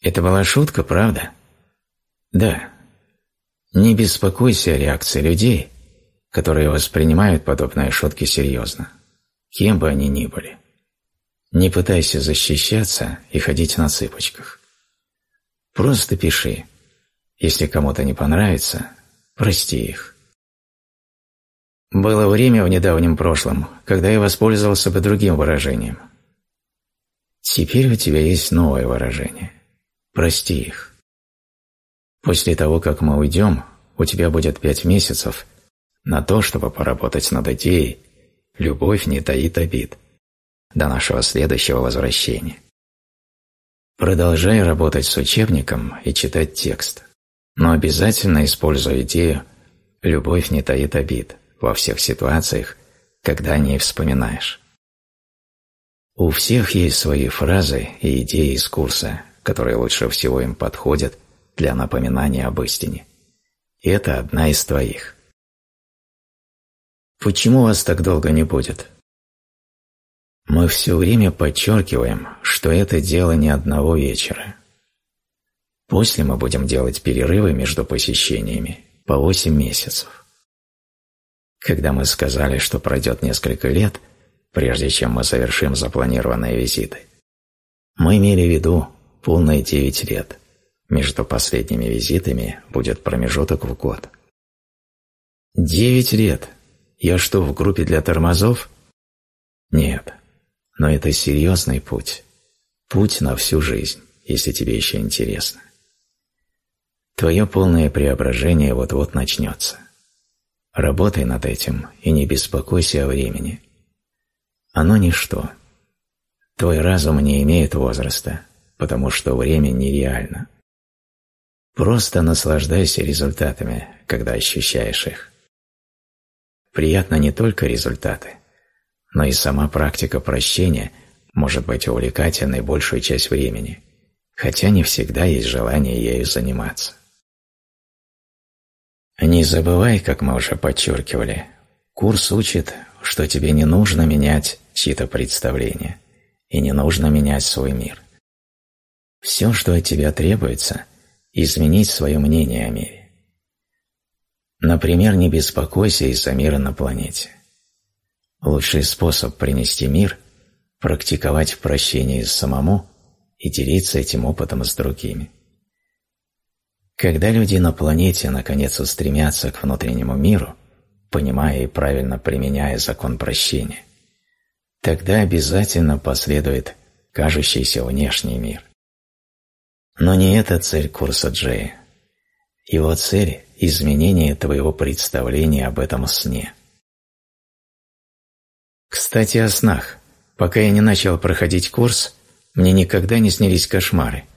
Это была шутка, правда? Да. Не беспокойся о реакции людей, которые воспринимают подобные шутки серьезно, кем бы они ни были. Не пытайся защищаться и ходить на цыпочках. Просто пиши. Если кому-то не понравится, прости их. Было время в недавнем прошлом, когда я воспользовался бы другим выражением. Теперь у тебя есть новое выражение. Прости их. После того, как мы уйдем, у тебя будет пять месяцев на то, чтобы поработать над идеей «Любовь не таит обид» до нашего следующего возвращения. Продолжай работать с учебником и читать текст, но обязательно используй идею «Любовь не таит обид» во всех ситуациях, когда о ней вспоминаешь. У всех есть свои фразы и идеи из курса, которые лучше всего им подходят для напоминания об истине. И это одна из твоих. Почему вас так долго не будет? Мы все время подчеркиваем, что это дело не одного вечера. После мы будем делать перерывы между посещениями по 8 месяцев. Когда мы сказали, что пройдет несколько лет, прежде чем мы совершим запланированные визиты, мы имели в виду полные 9 лет. Между последними визитами будет промежуток в год. Девять лет. Я что, в группе для тормозов? Нет. Но это серьезный путь. Путь на всю жизнь, если тебе еще интересно. Твое полное преображение вот-вот начнется. Работай над этим и не беспокойся о времени. Оно ничто. Твой разум не имеет возраста, потому что время нереально. Просто наслаждайся результатами, когда ощущаешь их. Приятно не только результаты, но и сама практика прощения может быть увлекательной большую часть времени, хотя не всегда есть желание ею заниматься. Не забывай, как мы уже подчеркивали, курс учит, что тебе не нужно менять чьи-то представления и не нужно менять свой мир. Все, что от тебя требуется – изменить свое мнение о мире. Например, не беспокойся из-за мира на планете. Лучший способ принести мир – практиковать прощение самому и делиться этим опытом с другими. Когда люди на планете наконец устремятся к внутреннему миру, понимая и правильно применяя закон прощения, тогда обязательно последует кажущийся внешний мир. Но не это цель курса Джея. Его цель – изменение твоего представления об этом сне. Кстати, о снах. Пока я не начал проходить курс, мне никогда не снились кошмары –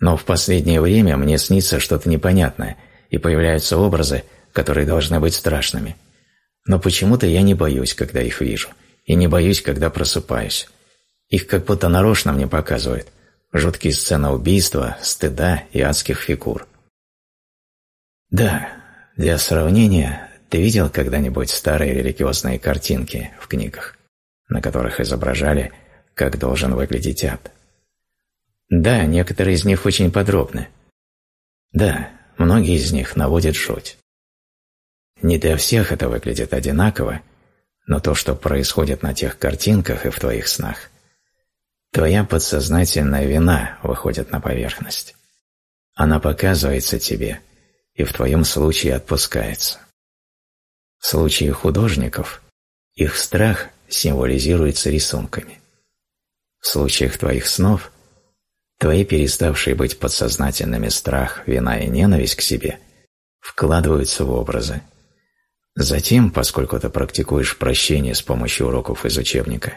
но в последнее время мне снится что-то непонятное, и появляются образы, которые должны быть страшными. Но почему-то я не боюсь, когда их вижу, и не боюсь, когда просыпаюсь. Их как будто нарочно мне показывают. Жуткие сцены убийства, стыда и адских фигур. Да, для сравнения, ты видел когда-нибудь старые религиозные картинки в книгах, на которых изображали, как должен выглядеть ад? Да, некоторые из них очень подробны. Да, многие из них наводят жуть. Не для всех это выглядит одинаково, но то, что происходит на тех картинках и в твоих снах, твоя подсознательная вина выходит на поверхность. Она показывается тебе и в твоем случае отпускается. В случае художников их страх символизируется рисунками. В случаях твоих снов Твои переставшие быть подсознательными страх, вина и ненависть к себе вкладываются в образы. Затем, поскольку ты практикуешь прощение с помощью уроков из учебника,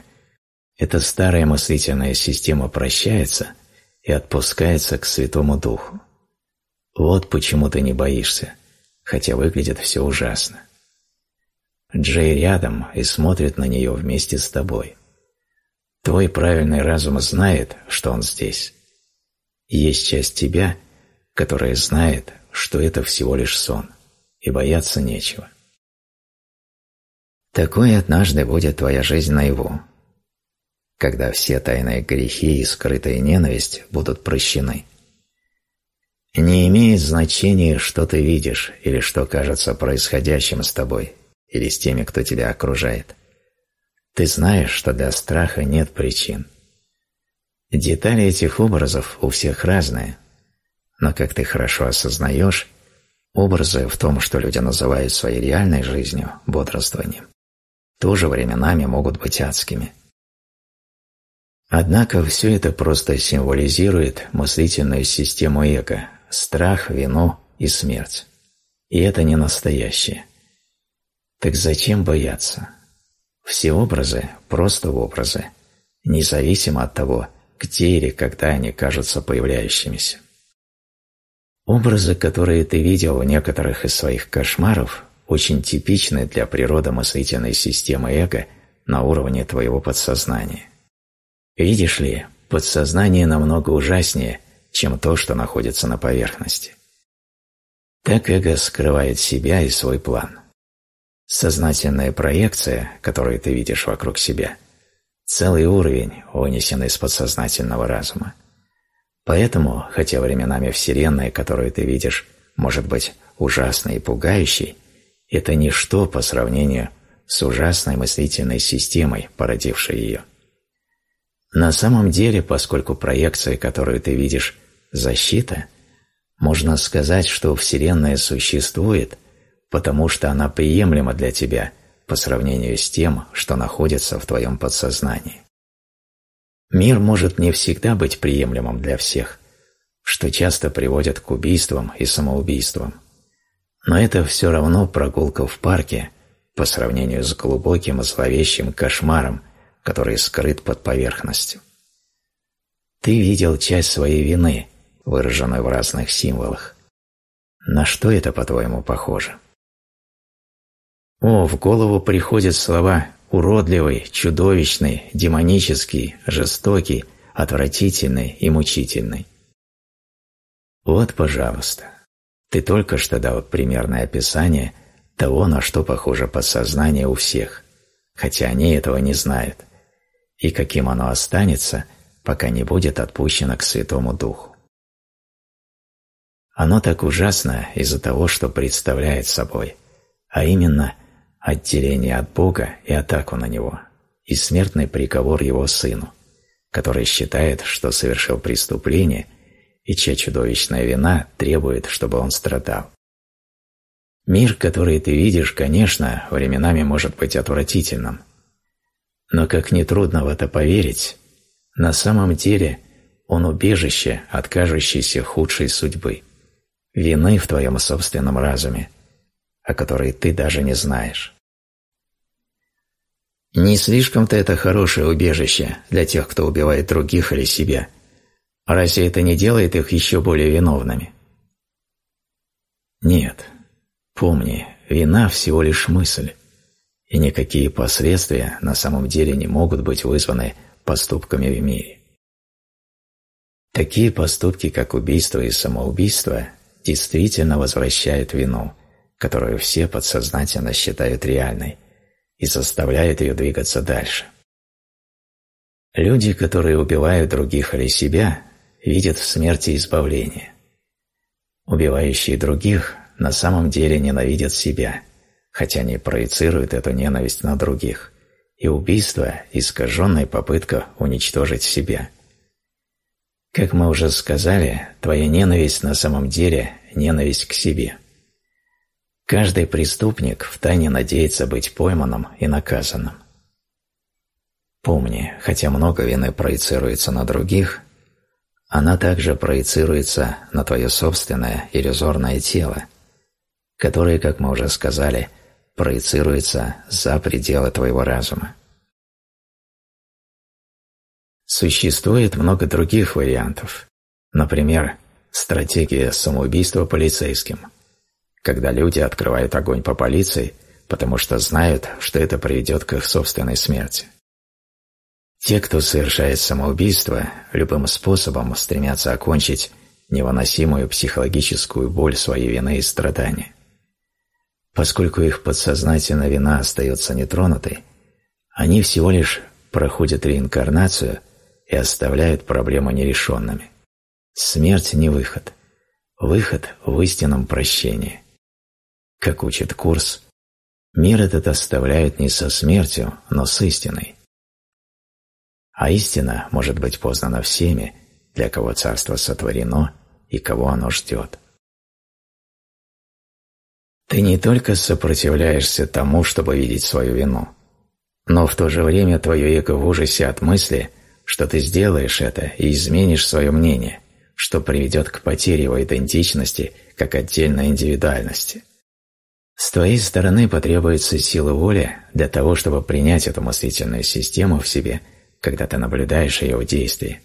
эта старая мыслительная система прощается и отпускается к Святому Духу. Вот почему ты не боишься, хотя выглядит все ужасно. Джей рядом и смотрит на нее вместе с тобой. Твой правильный разум знает, что он здесь. Есть часть тебя, которая знает, что это всего лишь сон, и бояться нечего. Такой однажды будет твоя жизнь наяву, когда все тайные грехи и скрытая ненависть будут прощены, Не имеет значения, что ты видишь или что кажется происходящим с тобой или с теми, кто тебя окружает. Ты знаешь, что для страха нет причин. Детали этих образов у всех разные, но как ты хорошо осознаешь, образы в том, что люди называют своей реальной жизнью, бодрствованием, тоже временами могут быть адскими. Однако все это просто символизирует мыслительную систему эго, страх, вину и смерть. И это не настоящее. Так зачем бояться? Все образы – просто образы, независимо от того, где или когда они кажутся появляющимися. Образы, которые ты видел в некоторых из своих кошмаров, очень типичны для природы мыслительной системы эго на уровне твоего подсознания. Видишь ли, подсознание намного ужаснее, чем то, что находится на поверхности. Так эго скрывает себя и свой план. Сознательная проекция, которую ты видишь вокруг себя, целый уровень, вынесенный из подсознательного разума. Поэтому, хотя временами Вселенная, которую ты видишь, может быть ужасной и пугающей, это ничто по сравнению с ужасной мыслительной системой, породившей ее. На самом деле, поскольку проекция, которую ты видишь, защита, можно сказать, что Вселенная существует, потому что она приемлема для тебя по сравнению с тем, что находится в твоем подсознании. Мир может не всегда быть приемлемым для всех, что часто приводит к убийствам и самоубийствам. Но это все равно прогулка в парке по сравнению с глубоким и зловещим кошмаром, который скрыт под поверхностью. Ты видел часть своей вины, выраженную в разных символах. На что это, по-твоему, похоже? О, в голову приходят слова уродливый, чудовищный, демонический, жестокий, отвратительный и мучительный. Вот, пожалуйста, ты только что дал примерное описание того, на что похоже подсознание у всех, хотя они этого не знают, и каким оно останется, пока не будет отпущено к Святому Духу. Оно так ужасно из-за того, что представляет собой, а именно отделение от Бога и атаку на Него, и смертный приговор Его Сыну, который считает, что совершил преступление и чья чудовищная вина требует, чтобы он страдал. Мир, который ты видишь, конечно, временами может быть отвратительным, но как нетрудно в это поверить, на самом деле он убежище от кажущейся худшей судьбы, вины в твоем собственном разуме, о которой ты даже не знаешь. Не слишком-то это хорошее убежище для тех, кто убивает других или себя. Разве это не делает их еще более виновными? Нет. Помни, вина всего лишь мысль, и никакие последствия на самом деле не могут быть вызваны поступками в мире. Такие поступки, как убийство и самоубийство, действительно возвращают вину, которую все подсознательно считают реальной, и заставляют ее двигаться дальше. Люди, которые убивают других или себя, видят в смерти избавление. Убивающие других на самом деле ненавидят себя, хотя не проецируют эту ненависть на других, и убийство – искаженная попытка уничтожить себя. Как мы уже сказали, твоя ненависть на самом деле – ненависть к себе – Каждый преступник втайне надеется быть пойманным и наказанным. Помни, хотя много вины проецируется на других, она также проецируется на твое собственное иллюзорное тело, которое, как мы уже сказали, проецируется за пределы твоего разума. Существует много других вариантов. Например, стратегия самоубийства полицейским – когда люди открывают огонь по полиции, потому что знают, что это приведет к их собственной смерти. Те, кто совершает самоубийство, любым способом стремятся окончить невыносимую психологическую боль своей вины и страдания. Поскольку их подсознательная вина остается нетронутой, они всего лишь проходят реинкарнацию и оставляют проблему нерешенными. Смерть не выход. выход в истинном прощении. Как учит курс, мир этот оставляет не со смертью, но с истиной. А истина может быть познана всеми, для кого царство сотворено и кого оно ждет. Ты не только сопротивляешься тому, чтобы видеть свою вину, но в то же время твое эго в ужасе от мысли, что ты сделаешь это и изменишь свое мнение, что приведет к потере его идентичности как отдельной индивидуальности. С твоей стороны потребуется сила воли для того, чтобы принять эту мыслительную систему в себе, когда ты наблюдаешь ее в действии,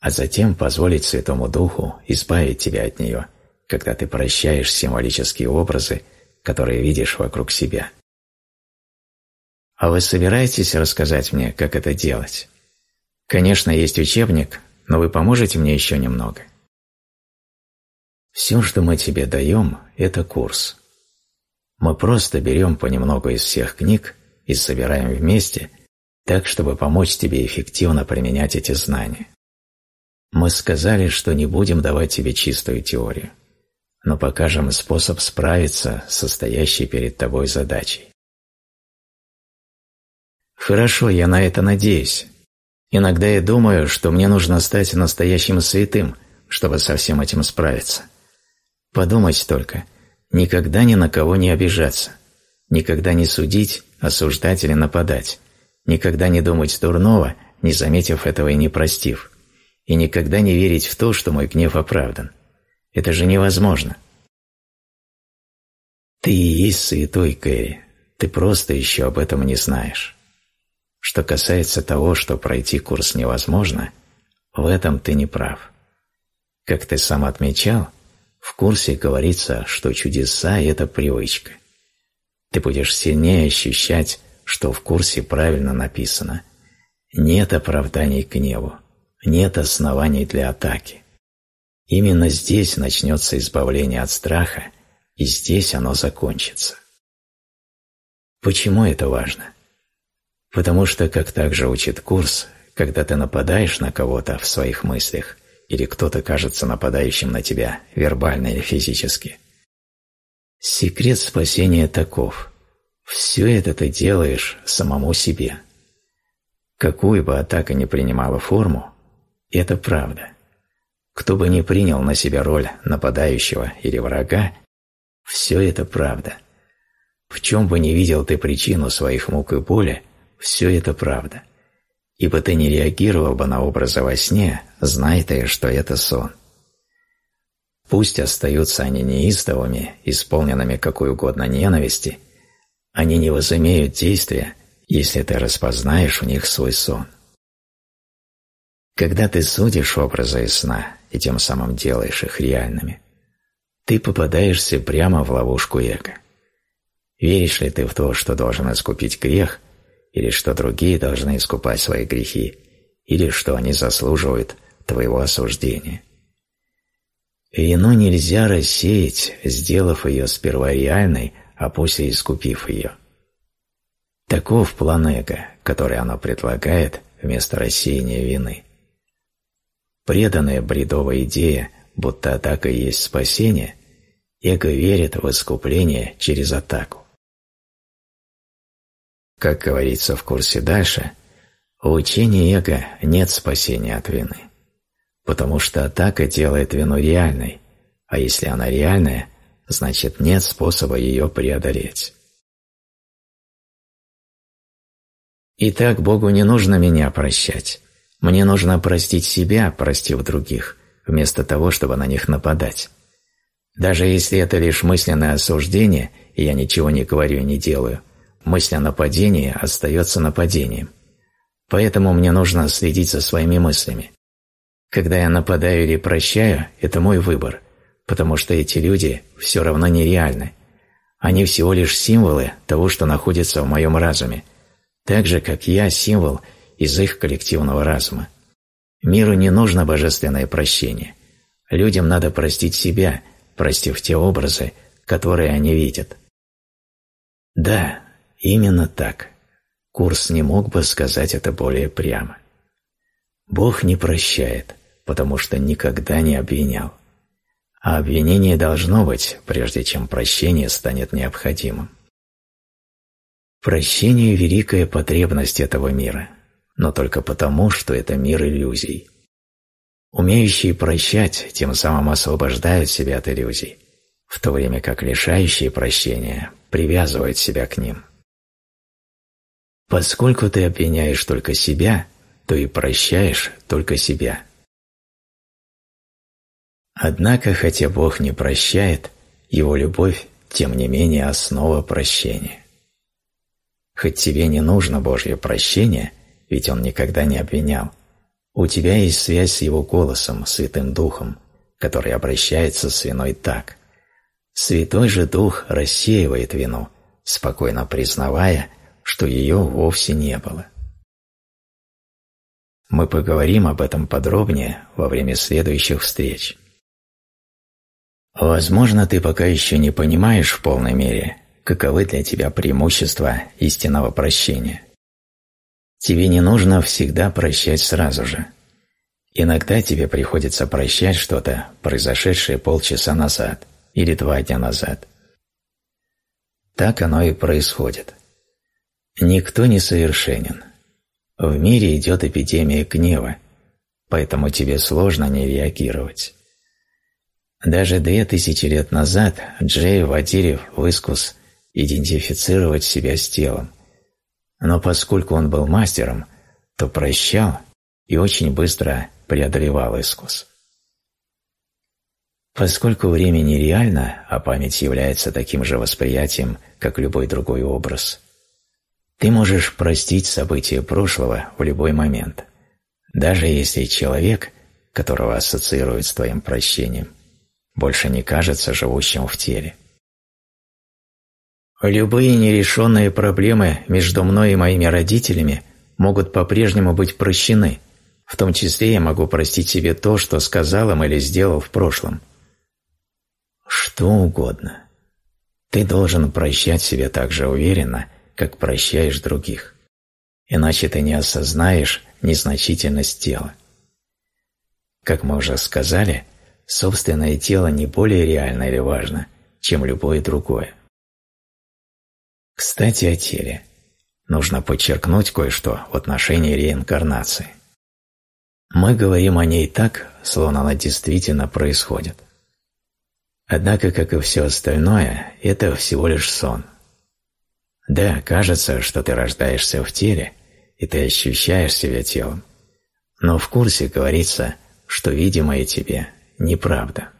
а затем позволить Святому Духу избавить тебя от нее, когда ты прощаешь символические образы, которые видишь вокруг себя. А вы собираетесь рассказать мне, как это делать? Конечно, есть учебник, но вы поможете мне еще немного. Все, что мы тебе даем, это курс. Мы просто берем понемногу из всех книг и собираем вместе, так, чтобы помочь тебе эффективно применять эти знания. Мы сказали, что не будем давать тебе чистую теорию, но покажем способ справиться с стоящей перед тобой задачей. Хорошо, я на это надеюсь. Иногда я думаю, что мне нужно стать настоящим святым, чтобы со всем этим справиться. Подумать только, никогда ни на кого не обижаться, никогда не судить, осуждать или нападать, никогда не думать дурного, не заметив этого и не простив, и никогда не верить в то, что мой гнев оправдан. Это же невозможно. Ты и есть святой, Кэрри, ты просто еще об этом не знаешь. Что касается того, что пройти курс невозможно, в этом ты не прав. Как ты сам отмечал, в курсе говорится, что чудеса – это привычка. Ты будешь сильнее ощущать, что в курсе правильно написано. Нет оправданий к гневу, нет оснований для атаки. Именно здесь начнется избавление от страха, и здесь оно закончится. Почему это важно? Потому что, как также учит курс, когда ты нападаешь на кого-то в своих мыслях, или кто-то кажется нападающим на тебя, вербально или физически. Секрет спасения таков. Все это ты делаешь самому себе. Какую бы атака ни принимала форму, это правда. Кто бы ни принял на себя роль нападающего или врага, все это правда. В чем бы ни видел ты причину своих мук и боли, все это правда ибо ты не реагировал бы на образы во сне, зная ты, что это сон. Пусть остаются они неистовыми, исполненными какой угодно ненависти, они не возымеют действия, если ты распознаешь в них свой сон. Когда ты судишь образы из сна и тем самым делаешь их реальными, ты попадаешься прямо в ловушку эго. Веришь ли ты в то, что должен искупить грех – или что другие должны искупать свои грехи, или что они заслуживают твоего осуждения. Вину нельзя рассеять, сделав ее сперва реальной, а после искупив ее. Таков план эго, который оно предлагает вместо рассеяния вины. Преданная бредовая идея, будто атака есть спасение, эго верит в искупление через атаку. Как говорится в курсе дальше, у учения эго нет спасения от вины, потому что атака делает вину реальной, а если она реальная, значит нет способа ее преодолеть. Итак, Богу не нужно меня прощать. Мне нужно простить себя, простив других, вместо того, чтобы на них нападать. Даже если это лишь мысленное осуждение, и я ничего не говорю и не делаю – мысль о нападении остается нападением. Поэтому мне нужно следить за своими мыслями. Когда я нападаю или прощаю, это мой выбор, потому что эти люди все равно нереальны. Они всего лишь символы того, что находится в моем разуме, так же, как я символ из их коллективного разума. Миру не нужно божественное прощение. Людям надо простить себя, простив те образы, которые они видят. Да, Именно так. Курс не мог бы сказать это более прямо. Бог не прощает, потому что никогда не обвинял. а обвинение должно быть, прежде чем прощение станет необходимым. Прощение – великая потребность этого мира, но только потому, что это мир иллюзий. Умеющие прощать тем самым освобождают себя от иллюзий, в то время как лишающие прощения привязывают себя к ним. Поскольку ты обвиняешь только себя, то и прощаешь только себя. Однако, хотя Бог не прощает, Его любовь, тем не менее, основа прощения. Хоть тебе не нужно Божье прощение, ведь Он никогда не обвинял, у тебя есть связь с Его голосом, Святым Духом, который обращается с виной так. Святой же Дух рассеивает вину, спокойно признавая, что ее вовсе не было. Мы поговорим об этом подробнее во время следующих встреч. Возможно, ты пока еще не понимаешь в полной мере, каковы для тебя преимущества истинного прощения. Тебе не нужно всегда прощать сразу же. Иногда тебе приходится прощать что-то, произошедшее полчаса назад или два дня назад. Так оно и происходит. Никто не совершенен. В мире идет эпидемия гнева, поэтому тебе сложно не реагировать. Даже две тысячи лет назад Джей вводили в искус идентифицировать себя с телом. Но поскольку он был мастером, то прощал и очень быстро преодолевал искус. Поскольку время нереально, а память является таким же восприятием, как любой другой образ, ты можешь простить события прошлого в любой момент, даже если человек, которого ассоциируют с твоим прощением – больше не кажется живущим в теле. Любые нерешенные проблемы между мной и моими родителями могут по-прежнему быть прощены, в том числе я могу простить себе то, что сказал им или сделал в прошлом. Что угодно. Ты должен прощать себе так же уверенно, как прощаешь других. Иначе ты не осознаешь незначительность тела. Как мы уже сказали, собственное тело не более реально или важно, чем любое другое. Кстати, о теле. Нужно подчеркнуть кое-что в отношении реинкарнации. Мы говорим о ней так, словно она действительно происходит. Однако, как и все остальное, это всего лишь сон. Да, кажется, что ты рождаешься в теле, и ты ощущаешь себя телом, но в курсе говорится, что видимое тебе неправда.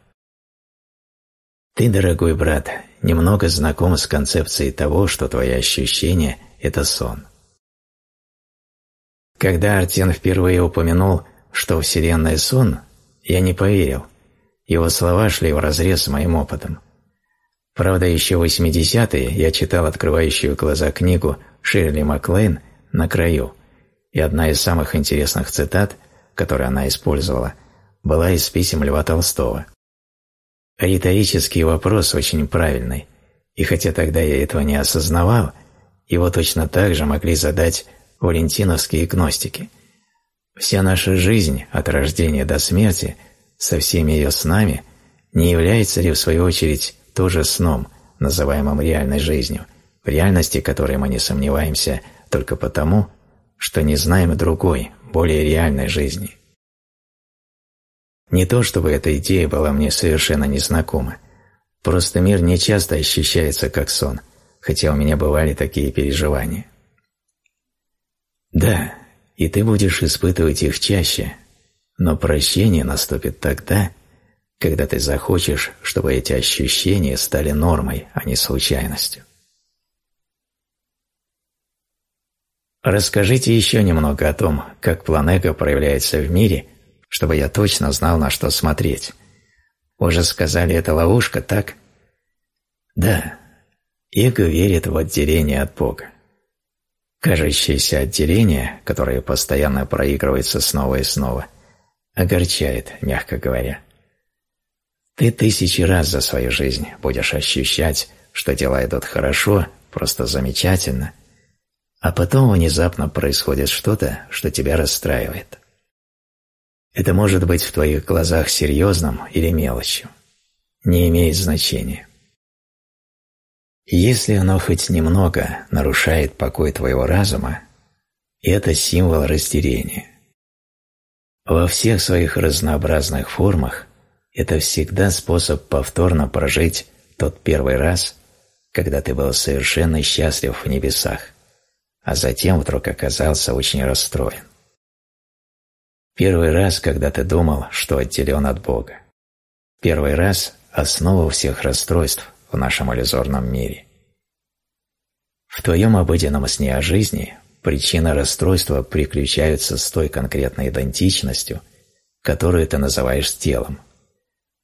Ты, дорогой брат, немного знаком с концепцией того, что твои ощущения – это сон. Когда Артен впервые упомянул, что Вселенная – сон, я не поверил. Его слова шли вразрез с моим опытом. Правда, еще в 80-е я читал открывающую глаза книгу Ширли Маклейн «На краю», и одна из самых интересных цитат, которую она использовала – была из писем Льва Толстого. Риторический вопрос очень правильный, и хотя тогда я этого не осознавал, его точно так же могли задать валентиновские гностики. Вся наша жизнь от рождения до смерти со всеми ее снами не является ли в свою очередь тоже сном, называемым реальной жизнью, в реальности которой мы не сомневаемся только потому, что не знаем другой, более реальной жизни – не то, чтобы эта идея была мне совершенно незнакома. Просто мир не часто ощущается как сон, хотя у меня бывали такие переживания. Да, и ты будешь испытывать их чаще, но прощение наступит тогда, когда ты захочешь, чтобы эти ощущения стали нормой, а не случайностью. Расскажите еще немного о том, как планега проявляется в мире – чтобы я точно знал, на что смотреть. Уже сказали, это ловушка, так? Да, эго верит в отделение от Бога. Кажущееся отделение, которое постоянно проигрывается снова и снова, огорчает, мягко говоря. Ты тысячи раз за свою жизнь будешь ощущать, что дела идут хорошо, просто замечательно, а потом внезапно происходит что-то, что тебя расстраивает. Это может быть в твоих глазах серьезным или мелочью. не имеет значения. Если оно хоть немного нарушает покой твоего разума, это символ растерения. Во всех своих разнообразных формах это всегда способ повторно прожить тот первый раз, когда ты был совершенно счастлив в небесах, а затем вдруг оказался очень расстроен. Первый раз, когда ты думал, что отделен от Бога. Первый раз – основа всех расстройств в нашем иллюзорном мире. В твоем обыденном сне о жизни причина расстройства приключаются с той конкретной идентичностью, которую ты называешь телом.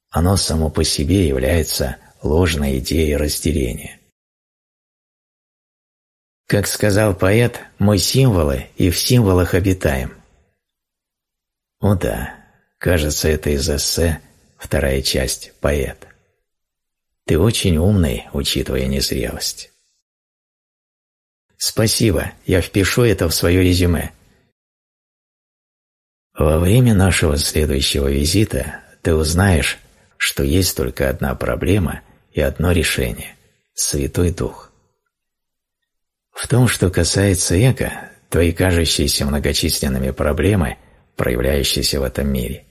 Оно само по себе является ложной идеей разделения. Как сказал поэт, мы символы и в символах обитаем. О да, кажется, это из эссе, вторая часть, поэт. Ты очень умный, учитывая незрелость. Спасибо, я впишу это в свое резюме. Во время нашего следующего визита ты узнаешь, что есть только одна проблема и одно решение – Святой Дух. В том, что касается эго, твои кажущиеся многочисленными проблемы, проявляющиеся в этом мире,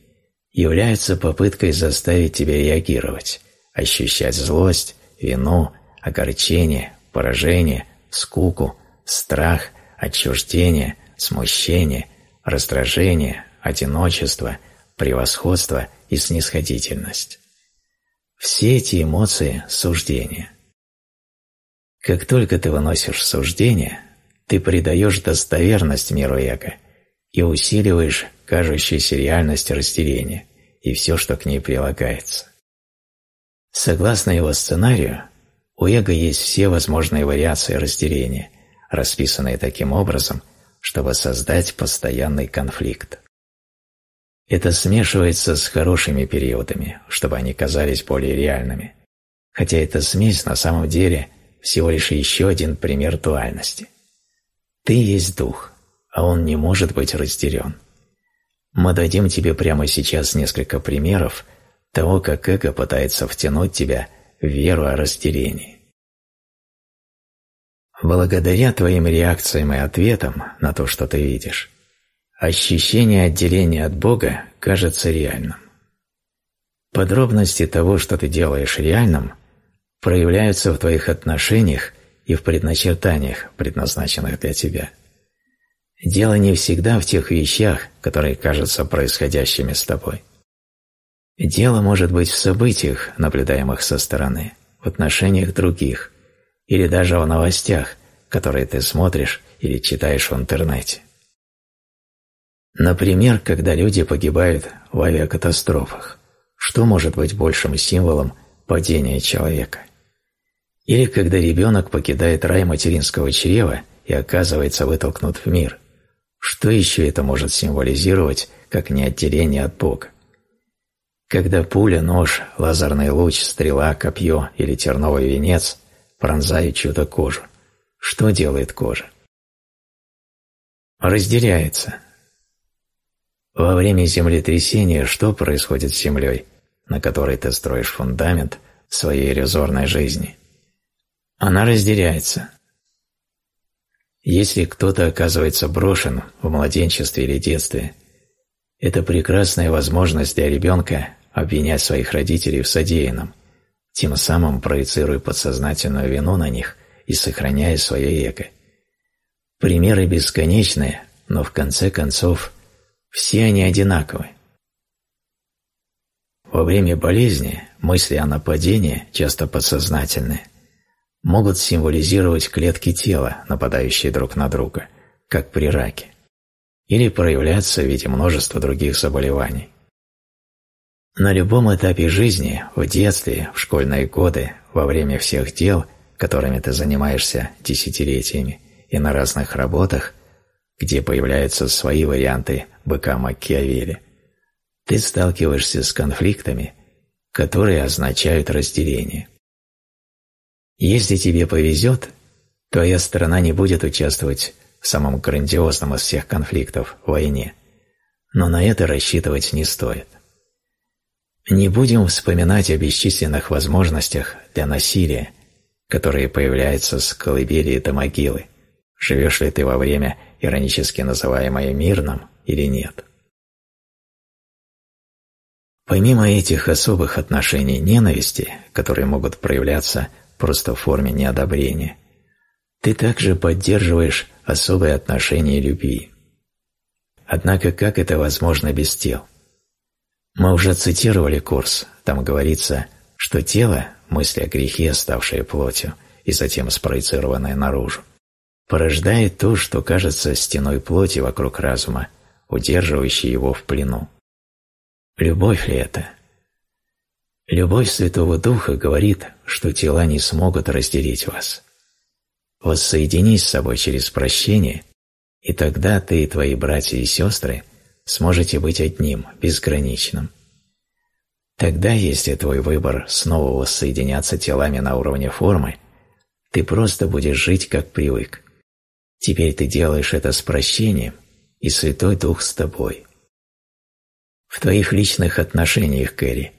являются попыткой заставить тебя реагировать, ощущать злость, вину, огорчение, поражение, скуку, страх, отчуждение, смущение, раздражение, одиночество, превосходство и снисходительность. Все эти эмоции – суждения – как только ты выносишь суждение, ты придаешь достоверность миру эго и усиливаешь кажущуюся реальность разделения и все, что к ней прилагается. Согласно его сценарию, у эго есть все возможные вариации разделения, расписанные таким образом, чтобы создать постоянный конфликт. Это смешивается с хорошими периодами, чтобы они казались более реальными, хотя эта смесь на самом деле – всего лишь еще один пример дуальности. Ты есть дух, а он не может быть разделен. Мы дадим тебе прямо сейчас несколько примеров того, как эго пытается втянуть тебя в веру о разделении. Благодаря твоим реакциям и ответам на то, что ты видишь, ощущение отделения от Бога кажется реальным. Подробности того, что ты делаешь реальным, проявляются в твоих отношениях и в предначертаниях, предназначенных для тебя. Дело не всегда в тех вещах, которые кажутся происходящими с тобой. Дело может быть в событиях, наблюдаемых со стороны, в отношениях других, или даже в новостях, которые ты смотришь или читаешь в интернете. Например, когда люди погибают в авиакатастрофах, что может быть большим символом падения человека? Или когда ребенок покидает рай материнского чрева и оказывается вытолкнут в мир. Что еще это может символизировать, как не отделение от Бога? Когда пуля, нож, лазерный луч, стрела, копье или терновый венец пронзают чью-то кожу, что делает кожа? Разделяется. Во время землетрясения что происходит с землей, на которой ты строишь фундамент своей иллюзорной жизни? она разделяется. Если кто-то оказывается брошен в младенчестве или детстве, это прекрасная возможность для ребенка обвинять своих родителей в содеянном, тем самым проецируя подсознательную вину на них и сохраняя свое эго. Примеры бесконечные, но в конце концов все они одинаковы. Во время болезни мысли о нападении, часто подсознательные, могут символизировать клетки тела, нападающие друг на друга, как при раке, или проявляться в виде множества других заболеваний. На любом этапе жизни, в детстве, в школьные годы, во время всех дел, которыми ты занимаешься десятилетиями, и на разных работах, где появляются свои варианты быка Маккиавелли, ты сталкиваешься с конфликтами, которые означают разделение. Если тебе повезет, твоя страна не будет участвовать в самом грандиозном из всех конфликтов – войне. Но на это рассчитывать не стоит. Не будем вспоминать о бесчисленных возможностях для насилия, которые появляются с колыбели до могилы, живешь ли ты во время, иронически называемое мирным, или нет. Помимо этих особых отношений ненависти, которые могут проявляться просто в форме неодобрения, ты также поддерживаешь особые отношения любви. Однако как это возможно без тел? Мы уже цитировали курс, там говорится, что тело, мысли о грехе, ставшие плотью и затем спроецированное наружу, порождает то, что кажется стеной плоти вокруг разума, удерживающей его в плену. Любовь ли это? Любовь Святого Духа говорит, что тела не смогут разделить вас. Воссоединись с собой через прощение, и тогда ты и твои братья и сестры сможете быть одним, безграничным. Тогда, если твой выбор снова воссоединяться телами на уровне формы, ты просто будешь жить, как привык. Теперь ты делаешь это с прощением, и Святой Дух с тобой. В твоих личных отношениях, Кэрри,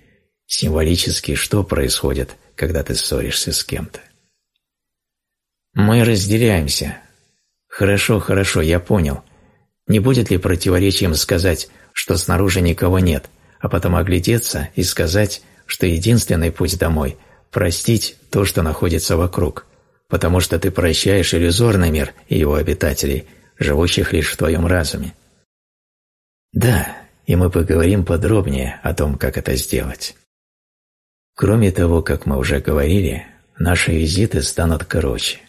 символически что происходит, когда ты ссоришься с кем-то? Мы разделяемся. Хорошо, хорошо, я понял. Не будет ли противоречием сказать, что снаружи никого нет, а потом оглядеться и сказать, что единственный путь домой – простить то, что находится вокруг, потому что ты прощаешь иллюзорный мир и его обитателей, живущих лишь в твоем разуме? Да, и мы поговорим подробнее о том, как это сделать. Кроме того, как мы уже говорили, наши визиты станут короче.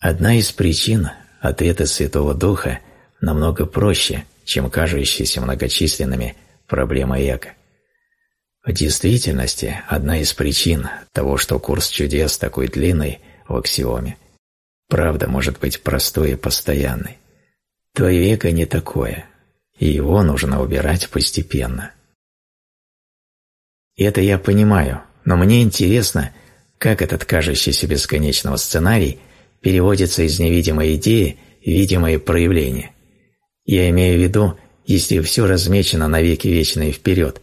Одна из причин ответа Святого Духа намного проще, чем кажущиеся многочисленными проблемы эго. В действительности, одна из причин того, что курс чудес такой длинный в аксиоме, правда может быть простой и постоянной. Твое эго не такое, и его нужно убирать постепенно. Это я понимаю, но мне интересно, как этот кажущийся бесконечного сценарий переводится из невидимой идеи в видимое проявление. Я имею в виду, если все размечено на веки вечные вперед,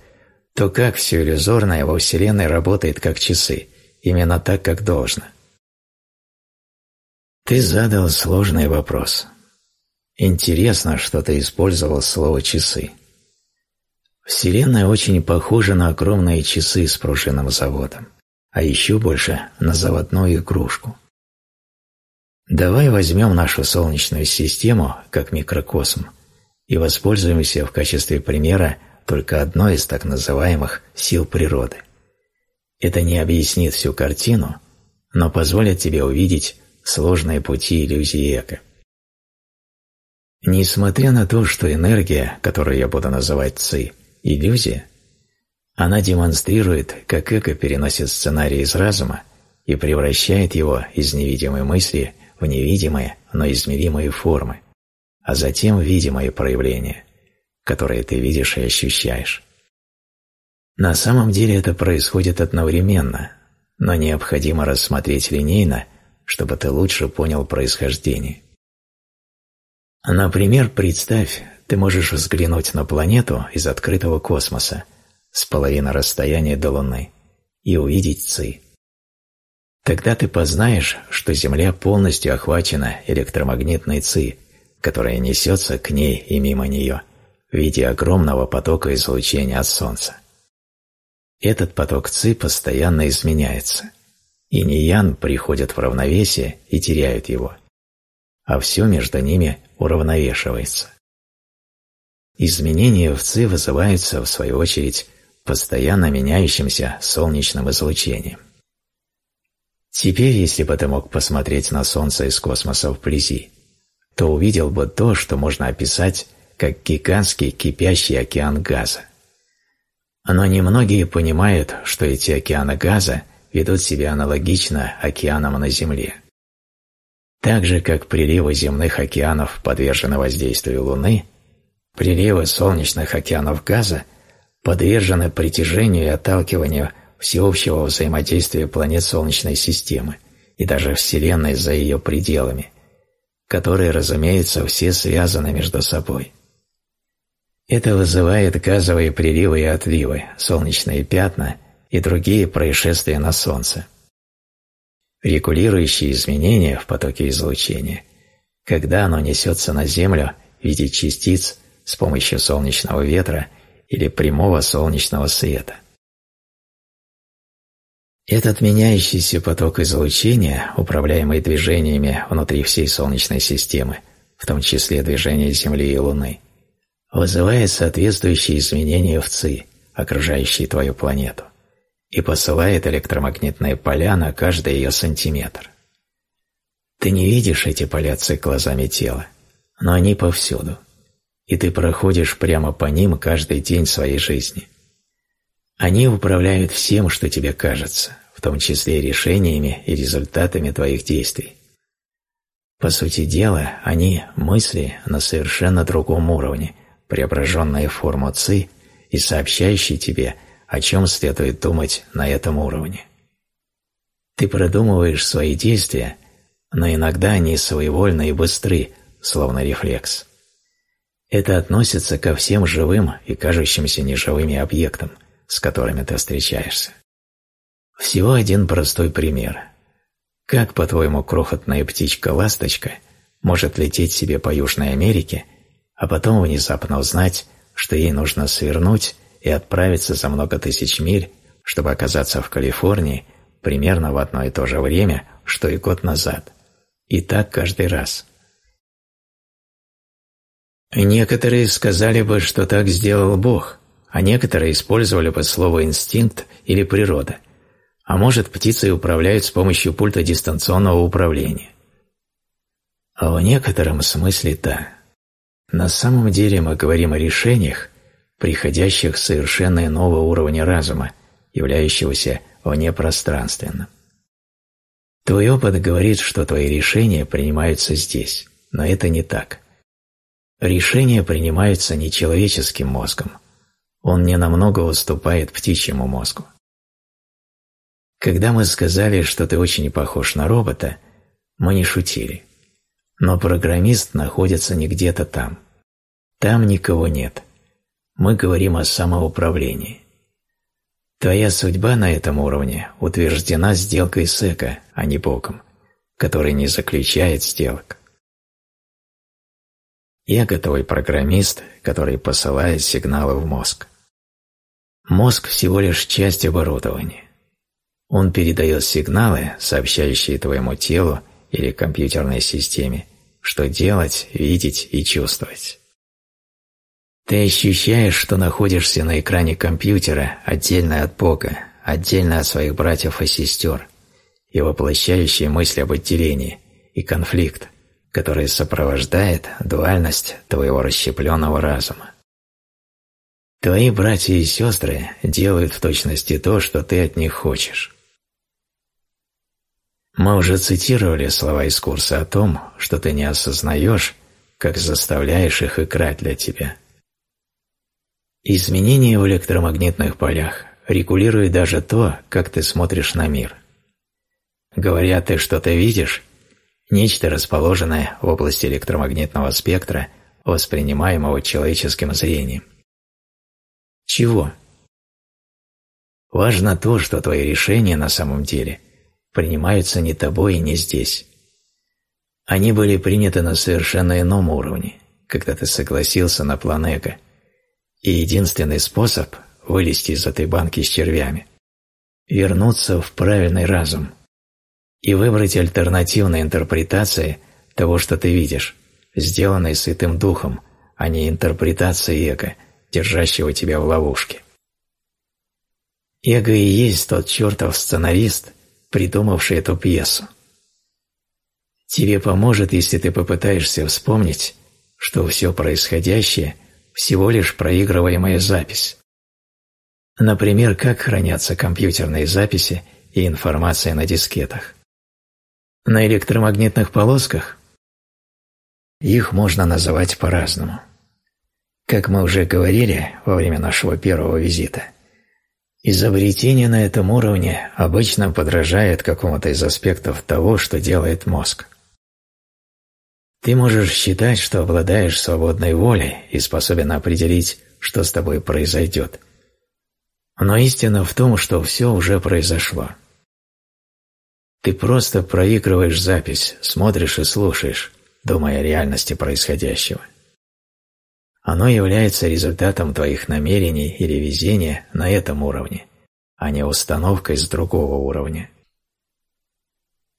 то как все иллюзорное во Вселенной работает как часы, именно так, как должно? Ты задал сложный вопрос. Интересно, что ты использовал слово «часы». Вселенная очень похожа на огромные часы с пружинным заводом, а еще больше на заводную игрушку. Давай возьмем нашу Солнечную систему как микрокосм и воспользуемся в качестве примера только одной из так называемых сил природы. Это не объяснит всю картину, но позволит тебе увидеть сложные пути иллюзии эко. Несмотря на то, что энергия, которую я буду называть ЦИ, иллюзия, она демонстрирует, как эго переносит сценарий из разума и превращает его из невидимой мысли в невидимые, но измеримые формы, а затем видимые проявления, которые ты видишь и ощущаешь. На самом деле это происходит одновременно, но необходимо рассмотреть линейно, чтобы ты лучше понял происхождение. Например, представь, ты можешь взглянуть на планету из открытого космоса с половины расстояния до Луны и увидеть Ци. Тогда ты познаешь, что Земля полностью охвачена электромагнитной Ци, которая несется к ней и мимо нее в виде огромного потока излучения от Солнца. Этот поток Ци постоянно изменяется. и Ян приходят в равновесие и теряют его, а все между ними уравновешивается. Изменения в ЦИ вызываются, в свою очередь, постоянно меняющимся солнечным излучением. Теперь, если бы ты мог посмотреть на Солнце из космоса вблизи, то увидел бы то, что можно описать как гигантский кипящий океан газа. Но немногие понимают, что эти океаны газа ведут себя аналогично океанам на Земле – так же, как приливы земных океанов подвержены воздействию Луны, приливы солнечных океанов газа подвержены притяжению и отталкиванию всеобщего взаимодействия планет Солнечной системы и даже Вселенной за ее пределами, которые, разумеется, все связаны между собой. Это вызывает газовые приливы и отливы, солнечные пятна и другие происшествия на Солнце. Регулирующие изменения в потоке излучения, когда оно несется на Землю в виде частиц с помощью солнечного ветра или прямого солнечного света. Этот меняющийся поток излучения, управляемый движениями внутри всей Солнечной системы, в том числе движения Земли и Луны, вызывает соответствующие изменения в ЦИ, окружающей твою планету, и посылает электромагнитные поля на каждый ее сантиметр. Ты не видишь эти поля ЦИ глазами тела, но они повсюду, и ты проходишь прямо по ним каждый день своей жизни. Они управляют всем, что тебе кажется, в том числе решениями и результатами твоих действий. По сути дела, они – мысли на совершенно другом уровне, преображенные в форму ЦИ и сообщающие тебе, о чем следует думать на этом уровне. Ты продумываешь свои действия, но иногда они своевольны и быстры, словно рефлекс. Это относится ко всем живым и кажущимся неживыми объектам, с которыми ты встречаешься. Всего один простой пример. Как, по-твоему, крохотная птичка-ласточка может лететь себе по Южной Америке, а потом внезапно узнать, что ей нужно свернуть и отправиться за много тысяч миль, чтобы оказаться в Калифорнии примерно в одно и то же время, что и год назад. И так каждый раз. Некоторые сказали бы, что так сделал Бог, а некоторые использовали бы слово «инстинкт» или «природа», а может, птицы управляют с помощью пульта дистанционного управления. А в некотором смысле да. На самом деле мы говорим о решениях, приходящих с совершенно нового уровня разума, являющегося внепространственным. Твой опыт говорит, что твои решения принимаются здесь, но это не так. Решения принимаются не человеческим мозгом. Он не намного уступает птичьему мозгу. Когда мы сказали, что ты очень похож на робота, мы не шутили. Но программист находится не где-то там. Там никого нет. Мы говорим о самоуправлении. Твоя судьба на этом уровне утверждена сделкой с эко, а не Богом, который не заключает сделок. Эго – твой программист, который посылает сигналы в мозг. Мозг всего лишь часть оборудования. Он передает сигналы, сообщающие твоему телу или компьютерной системе, что делать, видеть и чувствовать. Ты ощущаешь, что находишься на экране компьютера, отдельно от Бога, отдельно от своих братьев и сестер, и воплощающие мысли об отделении и конфликт, который сопровождает дуальность твоего расщепленного разума. Твои братья и сестры делают в точности то, что ты от них хочешь. Мы уже цитировали слова из курса о том, что ты не осознаешь, как заставляешь их играть для тебя. Изменения в электромагнитных полях регулируют даже то, как ты смотришь на мир. Говоря ты что-то видишь, нечто расположенное в области электромагнитного спектра, воспринимаемого человеческим зрением. Чего? Важно то, что твои решения на самом деле – принимаются не тобой и не здесь. Они были приняты на совершенно ином уровне, когда ты согласился на план эго. И единственный способ вылезти из этой банки с червями – вернуться в правильный разум и выбрать альтернативные интерпретации того, что ты видишь, сделанной сытым духом, а не интерпретации эго, держащего тебя в ловушке. Эго и есть тот чертов сценарист – придумавший эту пьесу. Тебе поможет, если ты попытаешься вспомнить, что все происходящее – всего лишь проигрываемая запись. Например, как хранятся компьютерные записи и информация на дискетах. На электромагнитных полосках их можно называть по-разному. Как мы уже говорили во время нашего первого визита – Изобретение на этом уровне обычно подражает какому-то из аспектов того, что делает мозг. Ты можешь считать, что обладаешь свободной волей и способен определить, что с тобой произойдет. Но истина в том, что все уже произошло. Ты просто проигрываешь запись, смотришь и слушаешь, думая о реальности происходящего. Оно является результатом твоих намерений или везения на этом уровне, а не установкой с другого уровня.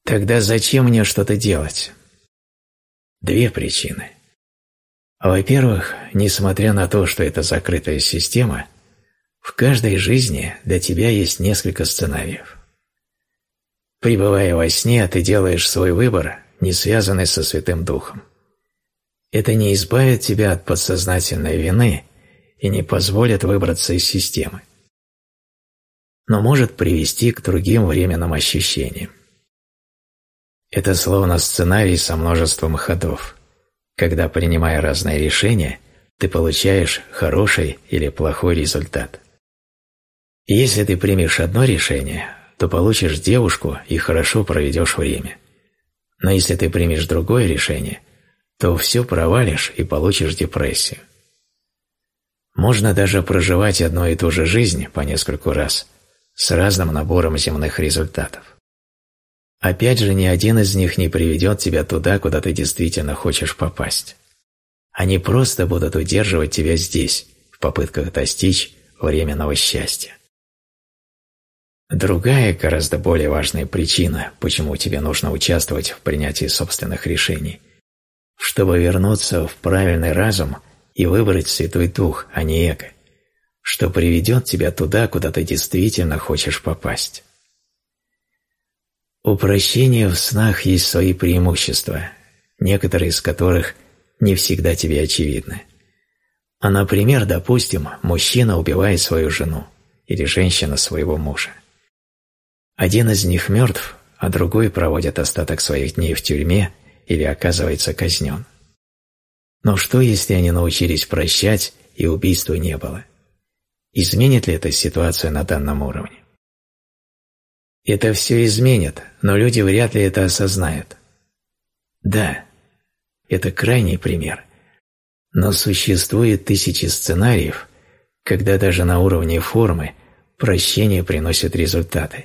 Тогда зачем мне что-то делать? Две причины. Во-первых, несмотря на то, что это закрытая система, в каждой жизни для тебя есть несколько сценариев. Пребывая во сне, ты делаешь свой выбор, не связанный со Святым Духом. Это не избавит тебя от подсознательной вины и не позволит выбраться из системы, но может привести к другим временным ощущениям. Это словно сценарий со множеством ходов, когда, принимая разные решения, ты получаешь хороший или плохой результат. Если ты примешь одно решение, то получишь девушку и хорошо проведешь время. Но если ты примешь другое решение, то все провалишь и получишь депрессию. Можно даже проживать одну и ту же жизнь по нескольку раз с разным набором земных результатов. Опять же, ни один из них не приведет тебя туда, куда ты действительно хочешь попасть. Они просто будут удерживать тебя здесь, в попытках достичь временного счастья. Другая, гораздо более важная причина, почему тебе нужно участвовать в принятии собственных решений, чтобы вернуться в правильный разум и выбрать Святой Дух, а не эго, что приведет тебя туда, куда ты действительно хочешь попасть. У прощения в снах есть свои преимущества, некоторые из которых не всегда тебе очевидны. А, например, допустим, мужчина убивает свою жену или женщина своего мужа. Один из них мертв, а другой проводит остаток своих дней в тюрьме или оказывается казнен. Но что, если они научились прощать и убийства не было? Изменит ли это ситуацию на данном уровне? Это все изменит, но люди вряд ли это осознают. Да, это крайний пример. Но существует тысячи сценариев, когда даже на уровне формы прощение приносит результаты,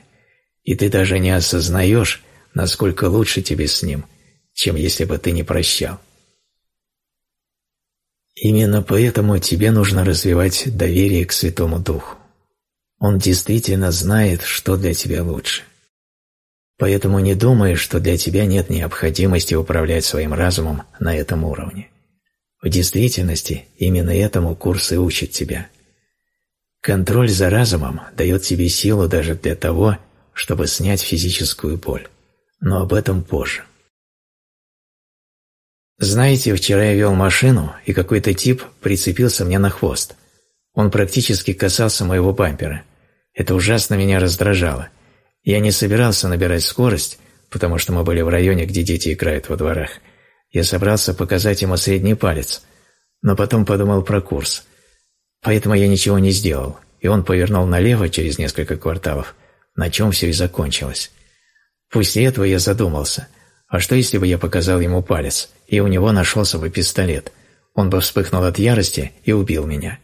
и ты даже не осознаешь, насколько лучше тебе с ним, чем если бы ты не прощал. Именно поэтому тебе нужно развивать доверие к Святому Духу. Он действительно знает, что для тебя лучше. Поэтому не думай, что для тебя нет необходимости управлять своим разумом на этом уровне. В действительности именно этому курс и учит тебя. Контроль за разумом дает тебе силу даже для того, чтобы снять физическую боль. Но об этом позже. Знаете, вчера я вел машину, и какой-то тип прицепился мне на хвост. Он практически касался моего бампера. Это ужасно меня раздражало. Я не собирался набирать скорость, потому что мы были в районе, где дети играют во дворах. Я собрался показать ему средний палец, но потом подумал про курс. Поэтому я ничего не сделал, и он повернул налево через несколько кварталов, на чем все и закончилось. После этого я задумался, а что если бы я показал ему палец, и у него нашелся бы пистолет? Он бы вспыхнул от ярости и убил меня.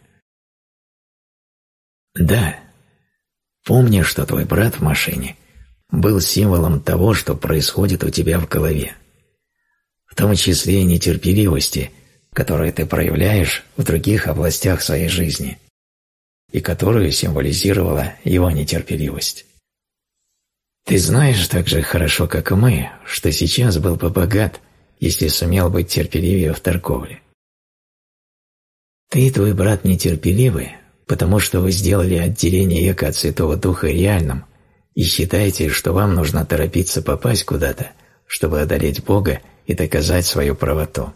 Да, помни, что твой брат в машине был символом того, что происходит у тебя в голове. В том числе и нетерпеливости, которую ты проявляешь в других областях своей жизни, и которую символизировала его нетерпеливость. Ты знаешь так же хорошо, как и мы, что сейчас был бы богат, если сумел быть терпеливее в торговле. Ты и твой брат нетерпеливы, потому что вы сделали отделение эко от Святого Духа реальным и считаете, что вам нужно торопиться попасть куда-то, чтобы одолеть Бога и доказать свою правоту.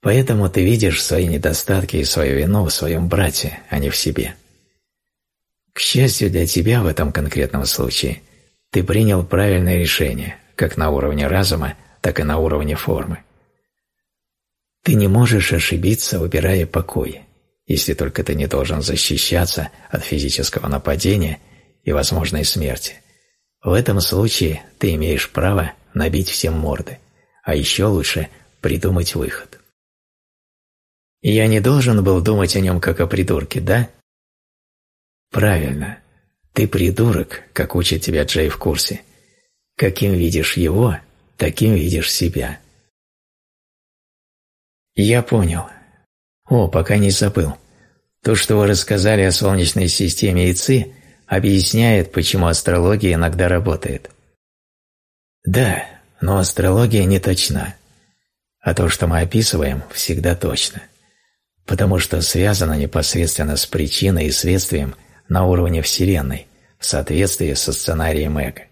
Поэтому ты видишь свои недостатки и свою вину в своем брате, а не в себе. К счастью для тебя в этом конкретном случае, ты принял правильное решение, как на уровне разума, так и на уровне формы. Ты не можешь ошибиться, выбирая покой, если только ты не должен защищаться от физического нападения и возможной смерти. В этом случае ты имеешь право набить всем морды, а еще лучше придумать выход. Я не должен был думать о нем как о придурке, да? Правильно. Ты придурок, как учит тебя Джей в курсе. Каким видишь его, таким видишь себя. Я понял. О, пока не забыл. То, что вы рассказали о Солнечной системе ИЦИ, объясняет, почему астрология иногда работает. Да, но астрология не точна. А то, что мы описываем, всегда точно. Потому что связано непосредственно с причиной и следствием на уровне Вселенной, в соответствии со сценарием эго.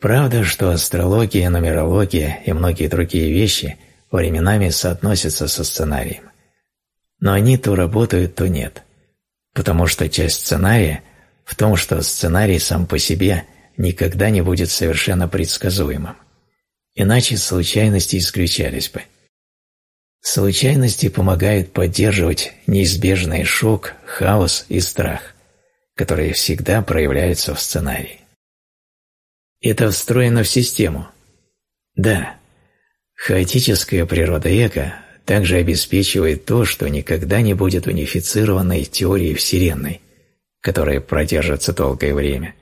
Правда, что астрология, нумерология и многие другие вещи временами соотносятся со сценарием. Но они то работают, то нет. Потому что часть сценария в том, что сценарий сам по себе никогда не будет совершенно предсказуемым. Иначе случайности исключались бы. Случайности помогают поддерживать неизбежный шок, хаос и страх, которые всегда проявляются в сценарии. Это встроено в систему. Да, хаотическая природа эго также обеспечивает то, что никогда не будет унифицированной теорией Вселенной, которая продержится долгое время.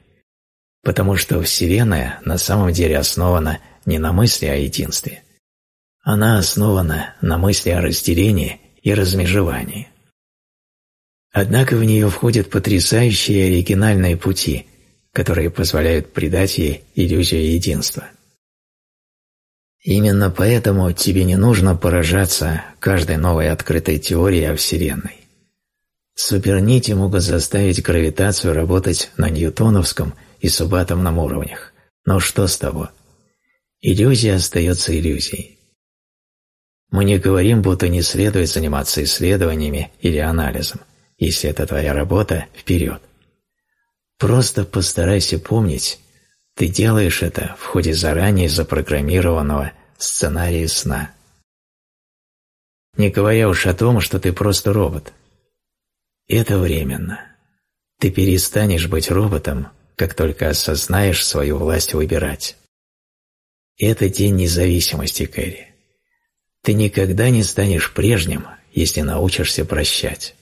Потому что Вселенная на самом деле основана не на мысли о единстве. Она основана на мысли о разделении и размежевании. Однако в нее входят потрясающие оригинальные пути, которые позволяют придать ей иллюзию единства. Именно поэтому тебе не нужно поражаться каждой новой открытой теорией о Вселенной. Супернити могут заставить гравитацию работать на ньютоновском и субатомном уровнях. Но что с того? Иллюзия остается иллюзией. Мы не говорим, будто не следует заниматься исследованиями или анализом. Если это твоя работа, вперед. Просто постарайся помнить, ты делаешь это в ходе заранее запрограммированного сценария сна. Не говоря уж о том, что ты просто робот. Это временно. Ты перестанешь быть роботом, как только осознаешь свою власть выбирать. Это день независимости, Кэрри. Ты никогда не станешь прежним, если научишься прощать.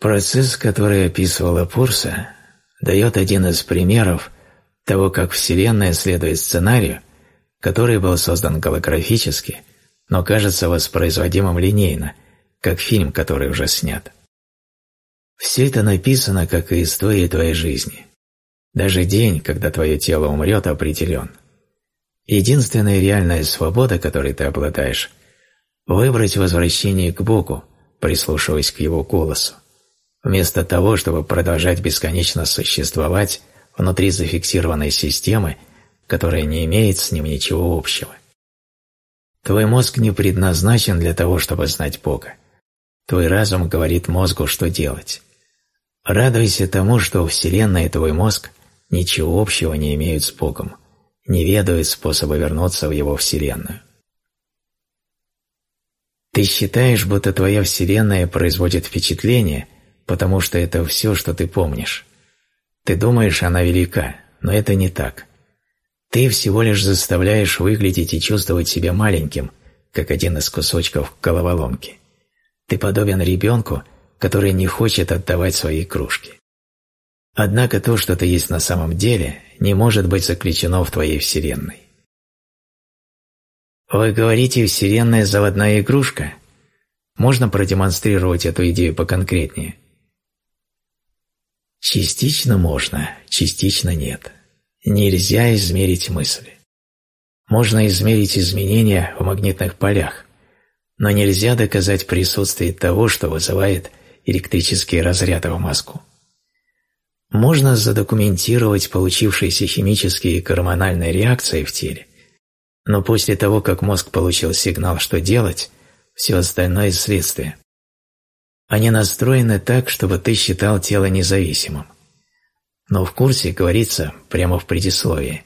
Процесс, который описывала Пурса, дает один из примеров того, как Вселенная следует сценарию, который был создан голографически, но кажется воспроизводимым линейно, как фильм, который уже снят. Все это написано, как и история твоей жизни. Даже день, когда твое тело умрет, определен. Единственная реальная свобода, которой ты обладаешь – выбрать возвращение к Богу, прислушиваясь к Его голосу вместо того, чтобы продолжать бесконечно существовать внутри зафиксированной системы, которая не имеет с ним ничего общего. Твой мозг не предназначен для того, чтобы знать Бога. Твой разум говорит мозгу, что делать. Радуйся тому, что Вселенная и твой мозг ничего общего не имеют с Богом, не ведают способа вернуться в Его Вселенную. Ты считаешь, будто твоя Вселенная производит впечатление – потому что это все, что ты помнишь. Ты думаешь, она велика, но это не так. Ты всего лишь заставляешь выглядеть и чувствовать себя маленьким, как один из кусочков головоломки. Ты подобен ребенку, который не хочет отдавать свои кружки. Однако то, что ты есть на самом деле, не может быть заключено в твоей Вселенной. Вы говорите, Вселенная – заводная игрушка? Можно продемонстрировать эту идею поконкретнее? Частично можно, частично нет. Нельзя измерить мысли. Можно измерить изменения в магнитных полях, но нельзя доказать присутствие того, что вызывает электрические разряды в мозгу. Можно задокументировать получившиеся химические и гормональные реакции в теле, но после того, как мозг получил сигнал, что делать, все остальное – следствие. Они настроены так, чтобы ты считал тело независимым. Но в курсе говорится прямо в предисловии.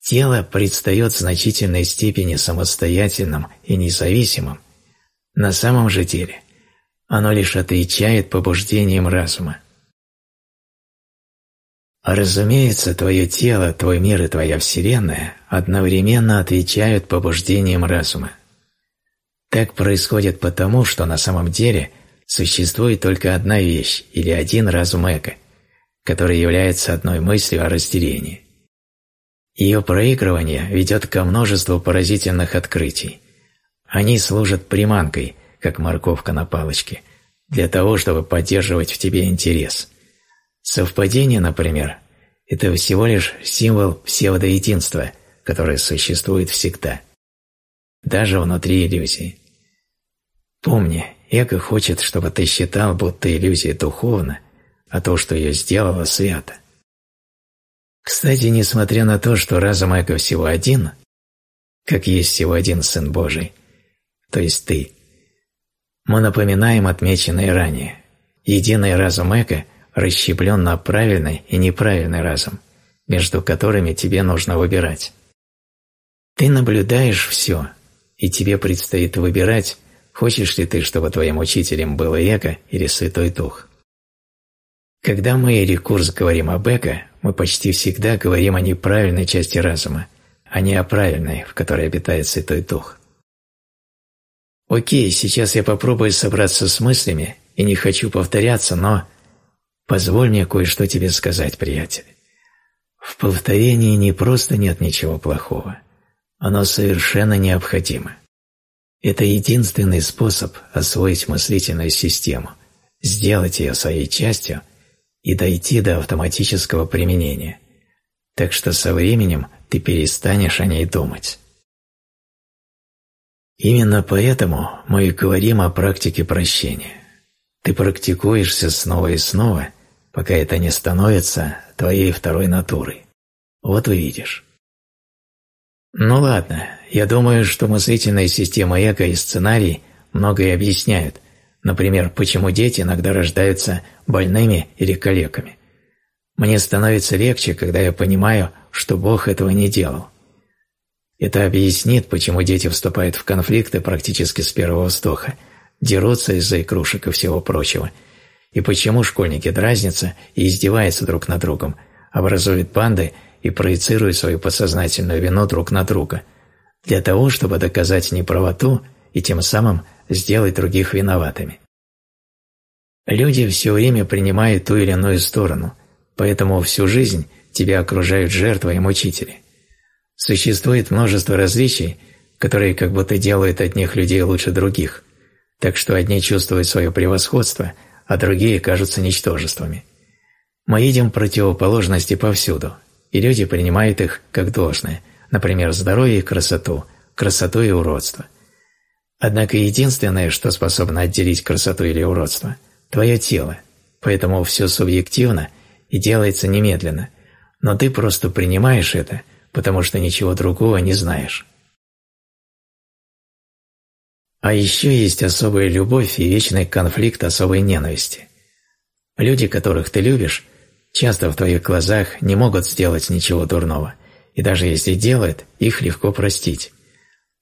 Тело предстает в значительной степени самостоятельным и независимым. На самом же деле оно лишь отвечает побуждениям разума. А разумеется, твое тело, твой мир и твоя Вселенная одновременно отвечают побуждениям разума. Так происходит потому, что на самом деле существует только одна вещь или один разум эго, который является одной мыслью о разделении. Ее проигрывание ведет ко множеству поразительных открытий. Они служат приманкой, как морковка на палочке, для того, чтобы поддерживать в тебе интерес. Совпадение, например, это всего лишь символ псевдоединства, которое существует всегда, даже внутри иллюзии. Помни, эго хочет, чтобы ты считал, будто иллюзия духовна, а то, что ее сделало, свято. Кстати, несмотря на то, что разум эго всего один, как есть всего один Сын Божий, то есть ты, мы напоминаем отмеченное ранее. Единый разум эго расщеплен на правильный и неправильный разум, между которыми тебе нужно выбирать. Ты наблюдаешь все, и тебе предстоит выбирать, Хочешь ли ты, чтобы твоим учителем было эго или Святой Дух? Когда мы или курс говорим об эго, мы почти всегда говорим о неправильной части разума, а не о правильной, в которой обитает Святой Дух. Окей, сейчас я попробую собраться с мыслями и не хочу повторяться, но позволь мне кое-что тебе сказать, приятель. В повторении не просто нет ничего плохого, оно совершенно необходимо. Это единственный способ освоить мыслительную систему, сделать ее своей частью и дойти до автоматического применения. Так что со временем ты перестанешь о ней думать. Именно поэтому мы и говорим о практике прощения. Ты практикуешься снова и снова, пока это не становится твоей второй натурой. Вот увидишь. Ну ладно, я думаю, что мыслительная система эго и сценарий многое объясняют. Например, почему дети иногда рождаются больными или калеками. Мне становится легче, когда я понимаю, что Бог этого не делал. Это объяснит, почему дети вступают в конфликты практически с первого вздоха, дерутся из-за игрушек и всего прочего, и почему школьники дразнятся и издеваются друг над другом, образуют банды и проецируют свою подсознательную вину друг на друга, для того, чтобы доказать неправоту и тем самым сделать других виноватыми. Люди все время принимают ту или иную сторону, поэтому всю жизнь тебя окружают жертвы и мучители. Существует множество различий, которые как будто делают одних людей лучше других, так что одни чувствуют свое превосходство, а другие кажутся ничтожествами. Мы видим противоположности повсюду, и люди принимают их как должное, например, здоровье и красоту, красоту и уродство. Однако единственное, что способно отделить красоту или уродство – твое тело, поэтому все субъективно и делается немедленно, но ты просто принимаешь это, потому что ничего другого не знаешь. А еще есть особая любовь и вечный конфликт особой ненависти. Люди, которых ты любишь, часто в твоих глазах не могут сделать ничего дурного, и даже если делают, их легко простить.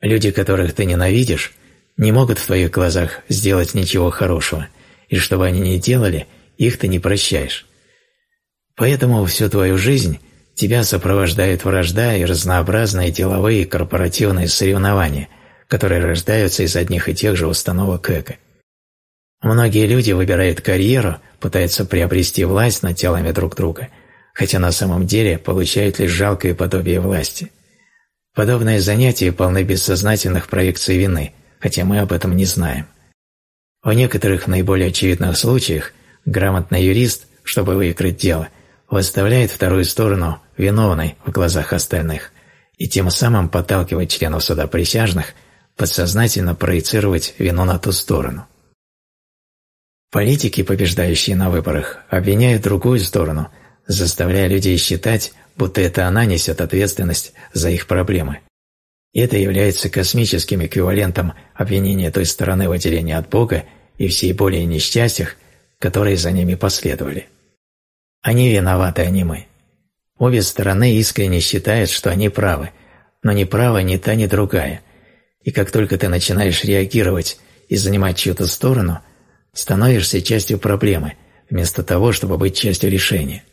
Люди, которых ты ненавидишь, не могут в твоих глазах сделать ничего хорошего, и что бы они ни делали, их ты не прощаешь. Поэтому всю твою жизнь тебя сопровождает вражда и разнообразные деловые корпоративные соревнования, которые рождаются из одних и тех же установок эго. Многие люди выбирают карьеру, пытаются приобрести власть над телами друг друга, хотя на самом деле получают лишь жалкое подобие власти. Подобные занятия полны бессознательных проекций вины, хотя мы об этом не знаем. В некоторых наиболее очевидных случаях грамотный юрист, чтобы выиграть дело, выставляет вторую сторону виновной в глазах остальных и тем самым подталкивает членов суда присяжных подсознательно проецировать вину на ту сторону. Политики, побеждающие на выборах, обвиняют другую сторону, заставляя людей считать, будто это она несет ответственность за их проблемы. Это является космическим эквивалентом обвинения той стороны в отделении от Бога и всей боли и несчастьях, которые за ними последовали. Они виноваты, а не мы. Обе стороны искренне считают, что они правы, но не права ни та, ни другая. И как только ты начинаешь реагировать и занимать чью-то сторону – становишься частью проблемы, вместо того, чтобы быть частью решения.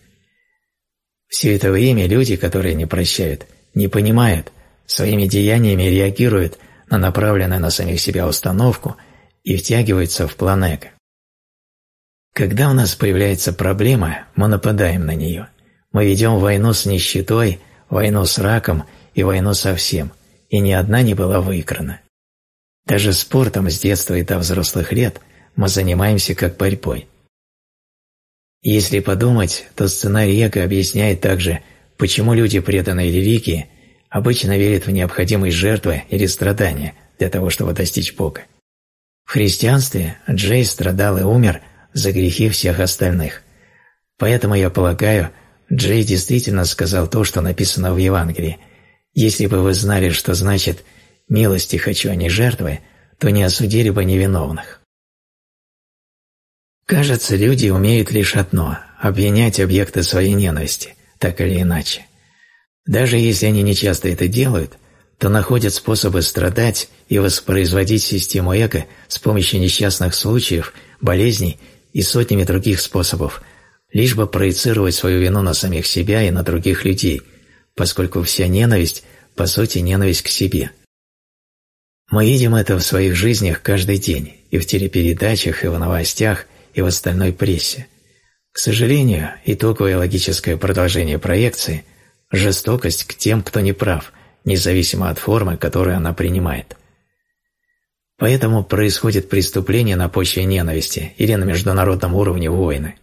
Все это время люди, которые не прощают, не понимают, своими деяниями реагируют на направленную на самих себя установку и втягиваются в план эго. Когда у нас появляется проблема, мы нападаем на нее. Мы ведем войну с нищетой, войну с раком и войну со всем, и ни одна не была выиграна. Даже спортом с детства и до взрослых лет мы занимаемся как борьбой. Если подумать, то сценарий эго объясняет также, почему люди, преданные религии, обычно верят в необходимость жертвы или страдания для того, чтобы достичь Бога. В христианстве Джей страдал и умер за грехи всех остальных. Поэтому я полагаю, Джей действительно сказал то, что написано в Евангелии. Если бы вы знали, что значит «милости хочу, а не жертвы», то не осудили бы невиновных. Кажется, люди умеют лишь одно – обвинять объекты своей ненависти, так или иначе. Даже если они не часто это делают, то находят способы страдать и воспроизводить систему эго с помощью несчастных случаев, болезней и сотнями других способов, лишь бы проецировать свою вину на самих себя и на других людей, поскольку вся ненависть – по сути ненависть к себе. Мы видим это в своих жизнях каждый день, и в телепередачах, и в новостях, и в остальной прессе. К сожалению, итоговое логическое продолжение проекции – жестокость к тем, кто не прав, независимо от формы, которую она принимает. Поэтому происходит преступление на почве ненависти или на международном уровне войны.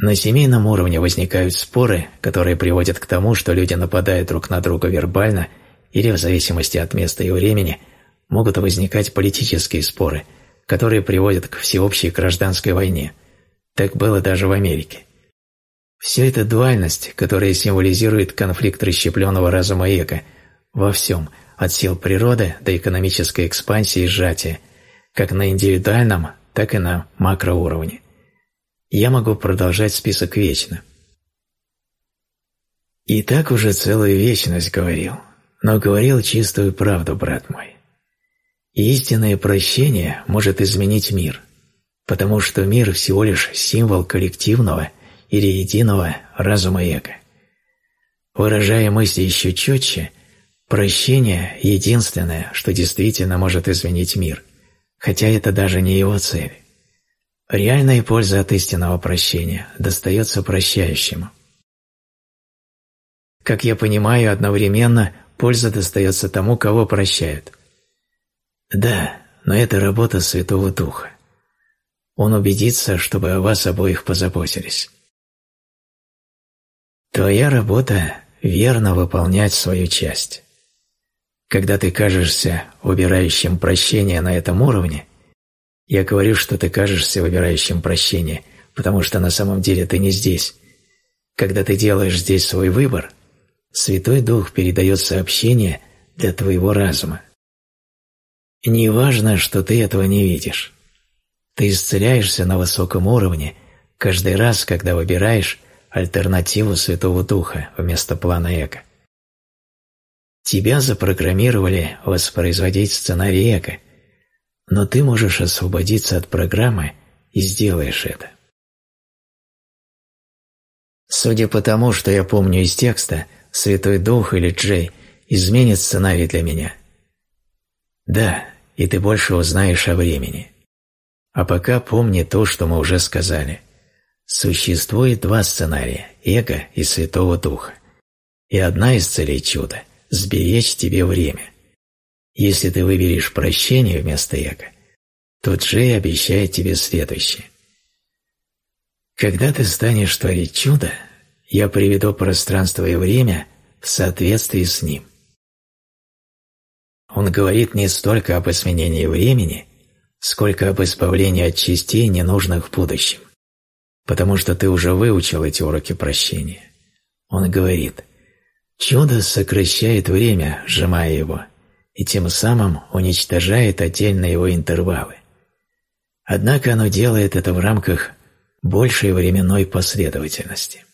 На семейном уровне возникают споры, которые приводят к тому, что люди нападают друг на друга вербально или, в зависимости от места и времени, могут возникать политические споры, которые приводят к всеобщей гражданской войне. Так было даже в Америке. Все это дуальность, которая символизирует конфликт расщепленного разума и эго во всем – от сил природы до экономической экспансии и сжатия, как на индивидуальном, так и на макроуровне. Я могу продолжать список вечно. И так уже целую вечность говорил, но говорил чистую правду, брат мой. Истинное прощение может изменить мир, потому что мир всего лишь символ коллективного или единого разума эго. Выражая мысли еще четче, Прощение – единственное, что действительно может изменить мир, хотя это даже не его цель. Реальная польза от истинного прощения достается прощающему. Как я понимаю, одновременно польза достается тому, кого прощают. Да, но это работа Святого Духа. Он убедится, чтобы о вас обоих позаботились. Твоя работа – верно выполнять свою часть. Когда ты кажешься выбирающим прощения на этом уровне, я говорю, что ты кажешься выбирающим прощения, потому что на самом деле ты не здесь. Когда ты делаешь здесь свой выбор, Святой Дух передает сообщение для твоего разума. Не важно, что ты этого не видишь. Ты исцеляешься на высоком уровне каждый раз, когда выбираешь альтернативу Святого Духа вместо плана эго. Тебя запрограммировали воспроизводить сценарий эго, но ты можешь освободиться от программы и сделаешь это. Судя по тому, что я помню из текста, Святой Дух или Джей изменит сценарий для меня. Да, и ты больше узнаешь о времени. А пока помни то, что мы уже сказали. Существует два сценария – эго и Святого Духа. И одна из целей чуда сберечь тебе время. Если ты выберешь прощение вместо эго, то Джей обещает тебе следующее. Когда ты станешь творить чудо, я приведу пространство и время в соответствии с ним. Он говорит не столько об изменении времени, сколько об избавлении от частей, ненужных в будущем, потому что ты уже выучил эти уроки прощения. Он говорит, Чудо сокращает время, сжимая его, и тем самым уничтожает отдельные его интервалы. Однако оно делает это в рамках большей временной последовательности.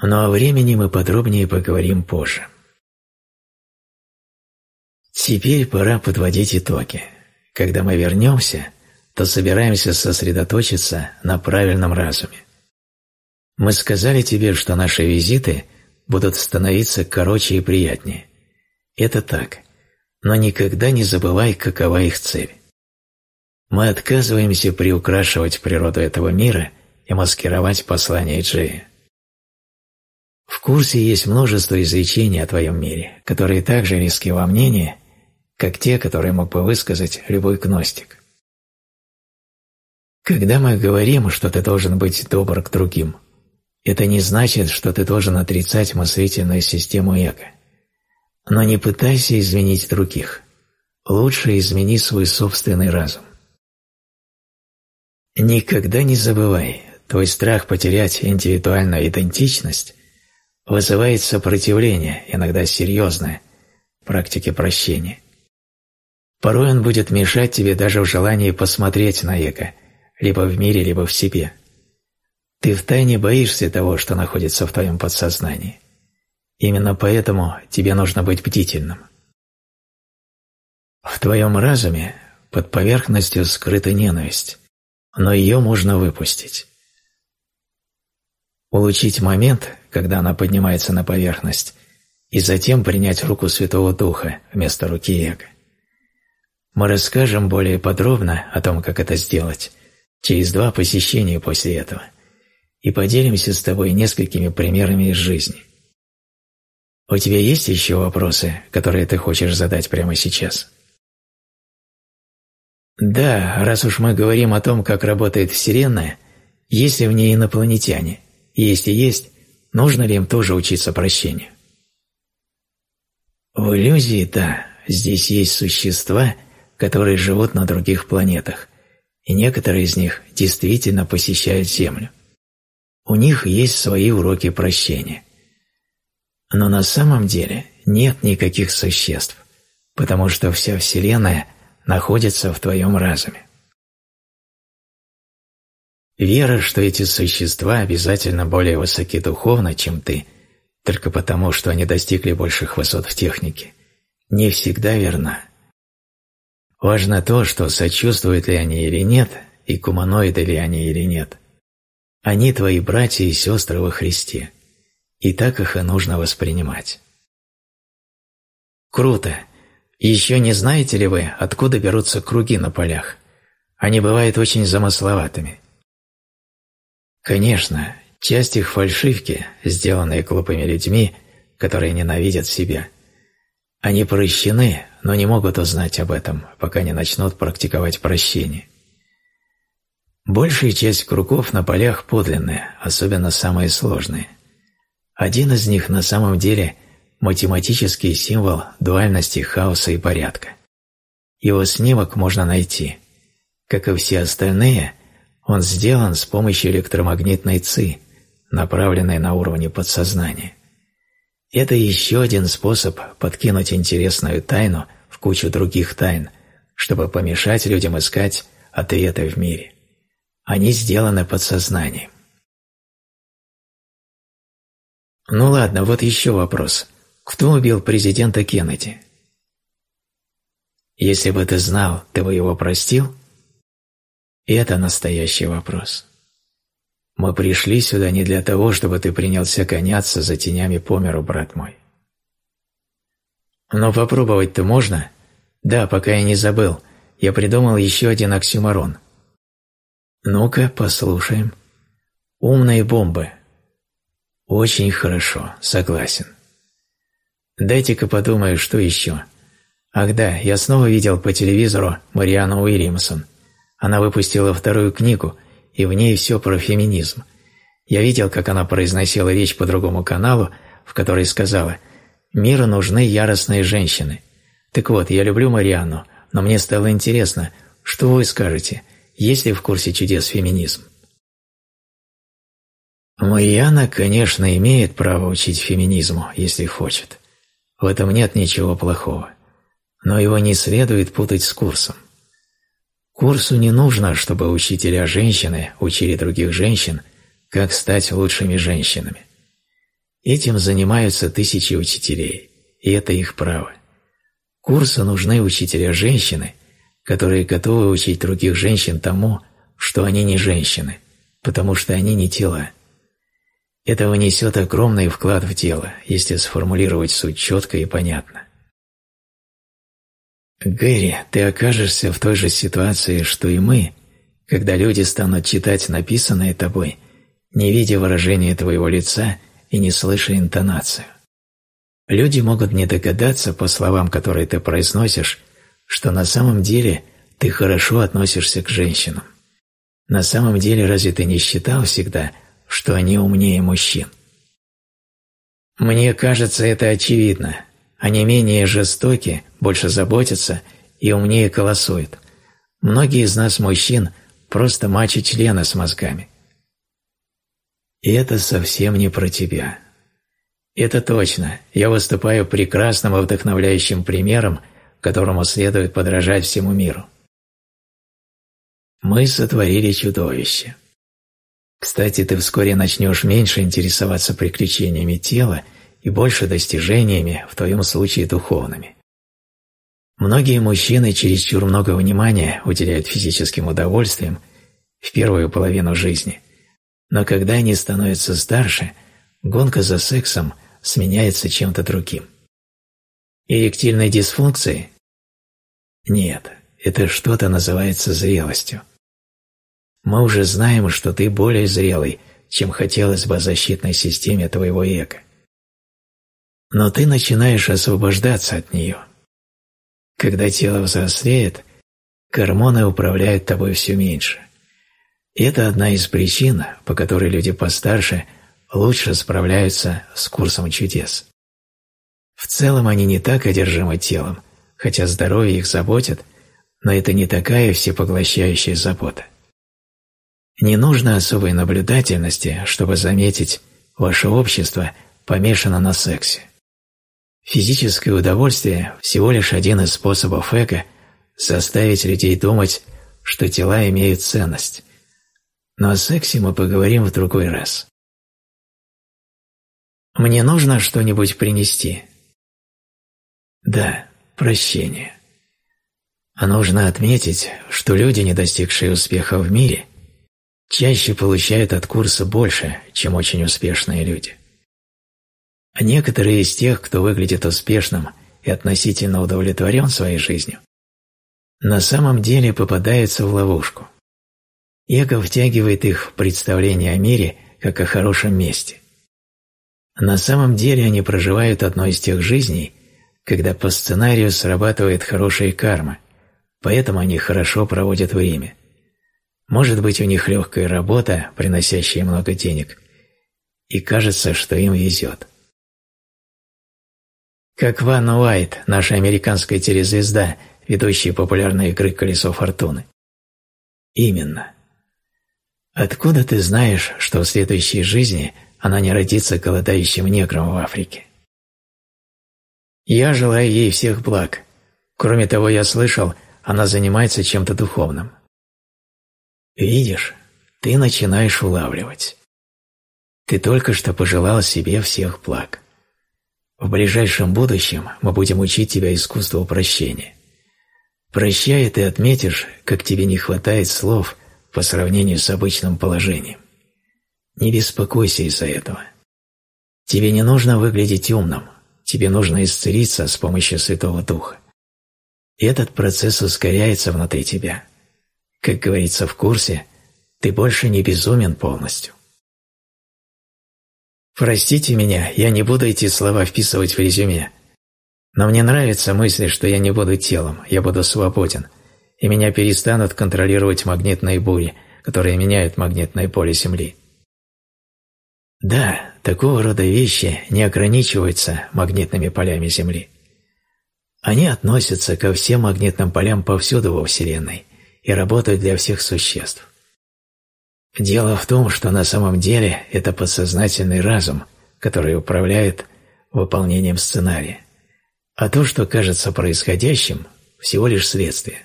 Но о времени мы подробнее поговорим позже. Теперь пора подводить итоги. Когда мы вернемся, то собираемся сосредоточиться на правильном разуме. Мы сказали тебе, что наши визиты будут становиться короче и приятнее. Это так, но никогда не забывай, какова их цель. Мы отказываемся приукрашивать природу этого мира и маскировать послание Джея. В курсе есть множество изречений о твоем мире, которые также риски во мнении, как те, которые мог бы высказать любой гностик. Когда мы говорим, что ты должен быть добр к другим, это не значит, что ты должен отрицать мыслительную систему эго. Но не пытайся изменить других. Лучше измени свой собственный разум. Никогда не забывай, твой страх потерять индивидуальную идентичность вызывает сопротивление, иногда серьезное, практике прощения. Порой он будет мешать тебе даже в желании посмотреть на эго, либо в мире, либо в себе. Ты втайне боишься того, что находится в твоем подсознании. Именно поэтому тебе нужно быть бдительным. В твоем разуме под поверхностью скрыта ненависть, но ее можно выпустить. Улучить момент, когда она поднимается на поверхность, и затем принять руку Святого Духа вместо руки Эго. Мы расскажем более подробно о том, как это сделать, через два посещения после этого, и поделимся с тобой несколькими примерами из жизни. У тебя есть еще вопросы, которые ты хочешь задать прямо сейчас? Да, раз уж мы говорим о том, как работает Вселенная, есть ли в ней инопланетяне? Если есть, нужно ли им тоже учиться прощению? В иллюзии, да, здесь есть существа, которые живут на других планетах, и некоторые из них действительно посещают Землю. У них есть свои уроки прощения. Но на самом деле нет никаких существ, потому что вся Вселенная находится в твоем разуме. Вера, что эти существа обязательно более высоки духовно, чем ты, только потому, что они достигли больших высот в технике, не всегда верна. Важно то, что сочувствуют ли они или нет, и гуманоиды ли они или нет. Они твои братья и сестры во Христе, и так их и нужно воспринимать. Круто! Еще не знаете ли вы, откуда берутся круги на полях? Они бывают очень замысловатыми – Конечно, часть их фальшивки, сделанные глупыми людьми, которые ненавидят себя. Они прощены, но не могут узнать об этом, пока не начнут практиковать прощение. Большая часть кругов на полях подлинная, особенно самые сложные. Один из них на самом деле математический символ дуальности хаоса и порядка. Его снимок можно найти. Как и все остальные – он сделан с помощью электромагнитной ЦИ, направленной на уровне подсознания. Это еще один способ подкинуть интересную тайну в кучу других тайн, чтобы помешать людям искать ответы в мире. Они сделаны подсознанием. Ну ладно, вот еще вопрос. Кто убил президента Кеннеди? Если бы ты знал, ты бы его простил? Это настоящий вопрос. Мы пришли сюда не для того, чтобы ты принялся гоняться за тенями по миру, брат мой. Но попробовать-то можно? Да, пока я не забыл. Я придумал еще один оксюморон. Ну-ка, послушаем. Умные бомбы. Очень хорошо, согласен. Дайте-ка подумаю, что еще. Ах да, я снова видел по телевизору Мариану Уильямсон – она выпустила вторую книгу, и в ней все про феминизм. Я видел, как она произносила речь по другому каналу, в которой сказала «Миру нужны яростные женщины». Так вот, я люблю Марианну, но мне стало интересно, что вы скажете, есть ли в курсе чудес феминизм? Марианна, конечно, имеет право учить феминизму, если хочет. В этом нет ничего плохого. Но его не следует путать с курсом. Курсу не нужно, чтобы учителя женщины учили других женщин, как стать лучшими женщинами. Этим занимаются тысячи учителей, и это их право. Курсу нужны учителя женщины, которые готовы учить других женщин тому, что они не женщины, потому что они не тела. Это внесет огромный вклад в дело, если сформулировать суть четко и понятно. Гэри, ты окажешься в той же ситуации, что и мы, когда люди станут читать написанное тобой, не видя выражения твоего лица и не слыша интонацию. Люди могут не догадаться по словам, которые ты произносишь, что на самом деле ты хорошо относишься к женщинам. На самом деле разве ты не считал всегда, что они умнее мужчин? Мне кажется, это очевидно. Они менее жестоки, больше заботятся и умнее колосуют. Многие из нас, мужчин, просто мачи-члены с мозгами. И это совсем не про тебя. Это точно. Я выступаю прекрасным и вдохновляющим примером, которому следует подражать всему миру. Мы сотворили чудовище. Кстати, ты вскоре начнешь меньше интересоваться приключениями тела и больше достижениями, в твоем случае духовными. Многие мужчины чересчур много внимания уделяют физическим удовольствиям в первую половину жизни, но когда они становятся старше, гонка за сексом – сменяется чем-то другим. Эректильной дисфункции? Нет, это что-то называется зрелостью. Мы уже знаем, что ты более зрелый, чем хотелось бы защитной системе твоего эго. Но ты начинаешь освобождаться от нее. Когда тело взрослеет, гормоны управляют тобой все меньше. И это одна из причин, по которой люди постарше лучше справляются с курсом чудес. В целом они не так одержимы телом, хотя здоровье их заботит, но это не такая всепоглощающая забота. Не нужно особой наблюдательности, чтобы заметить, ваше общество помешано на сексе. Физическое удовольствие – всего лишь один из способов эго заставить людей думать, что тела имеют ценность. Но о сексе мы поговорим в другой раз. Мне нужно что-нибудь принести. Да, прощение. А нужно отметить, что люди, не достигшие успеха в мире, чаще получают от курса больше, чем очень успешные люди. А некоторые из тех, кто выглядит успешным и относительно удовлетворен своей жизнью, на самом деле попадаются в ловушку. Эго втягивает их в представление о мире как о хорошем месте. На самом деле они проживают одной из тех жизней, когда по сценарию срабатывает хорошая карма, поэтому они хорошо проводят время. Может быть, у них легкая работа, приносящая много денег, и кажется, что им везет. Как Ван Уайт, наша американская телезвезда, ведущая популярной игры «Колесо фортуны». Именно. Откуда ты знаешь, что в следующей жизни – она не родится голодающим негром в Африке. Я желаю ей всех благ. Кроме того, я слышал, она занимается чем-то духовным. Видишь, ты начинаешь улавливать. Ты только что пожелал себе всех благ. В ближайшем будущем мы будем учить тебя искусству прощения. Прощай, ты отметишь, как тебе не хватает слов по сравнению с обычным положением. Не беспокойся из-за этого. Тебе не нужно выглядеть умным, тебе нужно исцелиться с помощью Святого Духа. Этот процесс ускоряется внутри тебя. Как говорится в курсе, ты больше не безумен полностью. Простите меня, я не буду эти слова вписывать в резюме. Но мне нравится мысль, что я не буду телом, я буду свободен, и меня перестанут контролировать магнитные бури, которые меняют магнитное поле Земли. Да, такого рода вещи не ограничиваются магнитными полями Земли. Они относятся ко всем магнитным полям повсюду во Вселенной и работают для всех существ. Дело в том, что на самом деле это подсознательный разум, который управляет выполнением сценария, а то, что кажется происходящим, всего лишь следствие.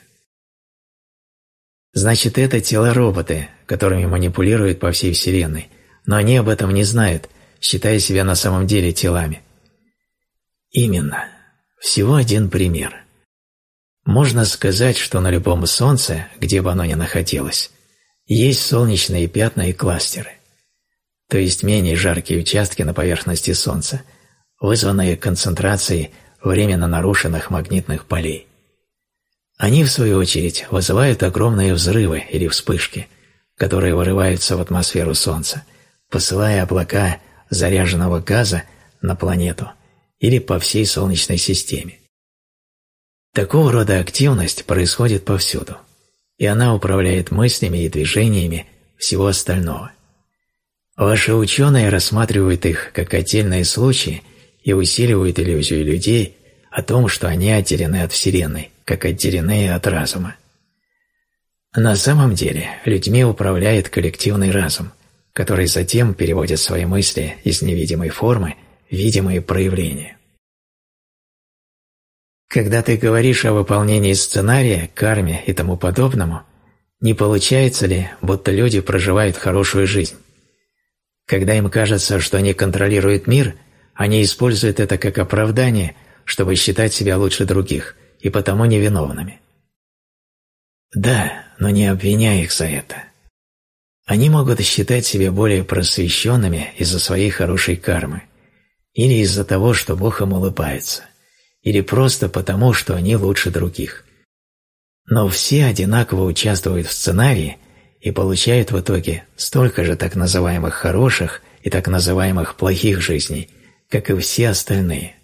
Значит, это тела-роботы, которыми манипулируют по всей Вселенной – но они об этом не знают, считая себя на самом деле телами. Именно. Всего один пример. Можно сказать, что на любом Солнце, где бы оно ни находилось, есть солнечные пятна и кластеры. то есть менее жаркие участки на поверхности Солнца, вызванные концентрацией временно нарушенных магнитных полей. Они, в свою очередь, вызывают огромные взрывы или вспышки, которые вырываются в атмосферу Солнца, посылая облака заряженного газа на планету или по всей Солнечной системе. Такого рода активность происходит повсюду, и она управляет мыслями и движениями всего остального. Ваши ученые рассматривают их как отдельные случаи и усиливают иллюзию людей о том, что они отделены от Вселенной, как отделены от разума. На самом деле людьми управляет коллективный разум, который затем переводит свои мысли из невидимой формы в видимые проявления. Когда ты говоришь о выполнении сценария, карме и тому подобному, не получается ли, будто люди проживают хорошую жизнь? Когда им кажется, что они контролируют мир, они используют это как оправдание, чтобы считать себя лучше других и потому невиновными. Да, но не обвиняй их за это. Они могут считать себя более просвещенными из-за своей хорошей кармы или из-за того, что Бог им улыбается или просто потому, что они лучше других. Но все одинаково участвуют в сценарии и получают в итоге столько же так называемых хороших и так называемых плохих жизней, как и все остальные.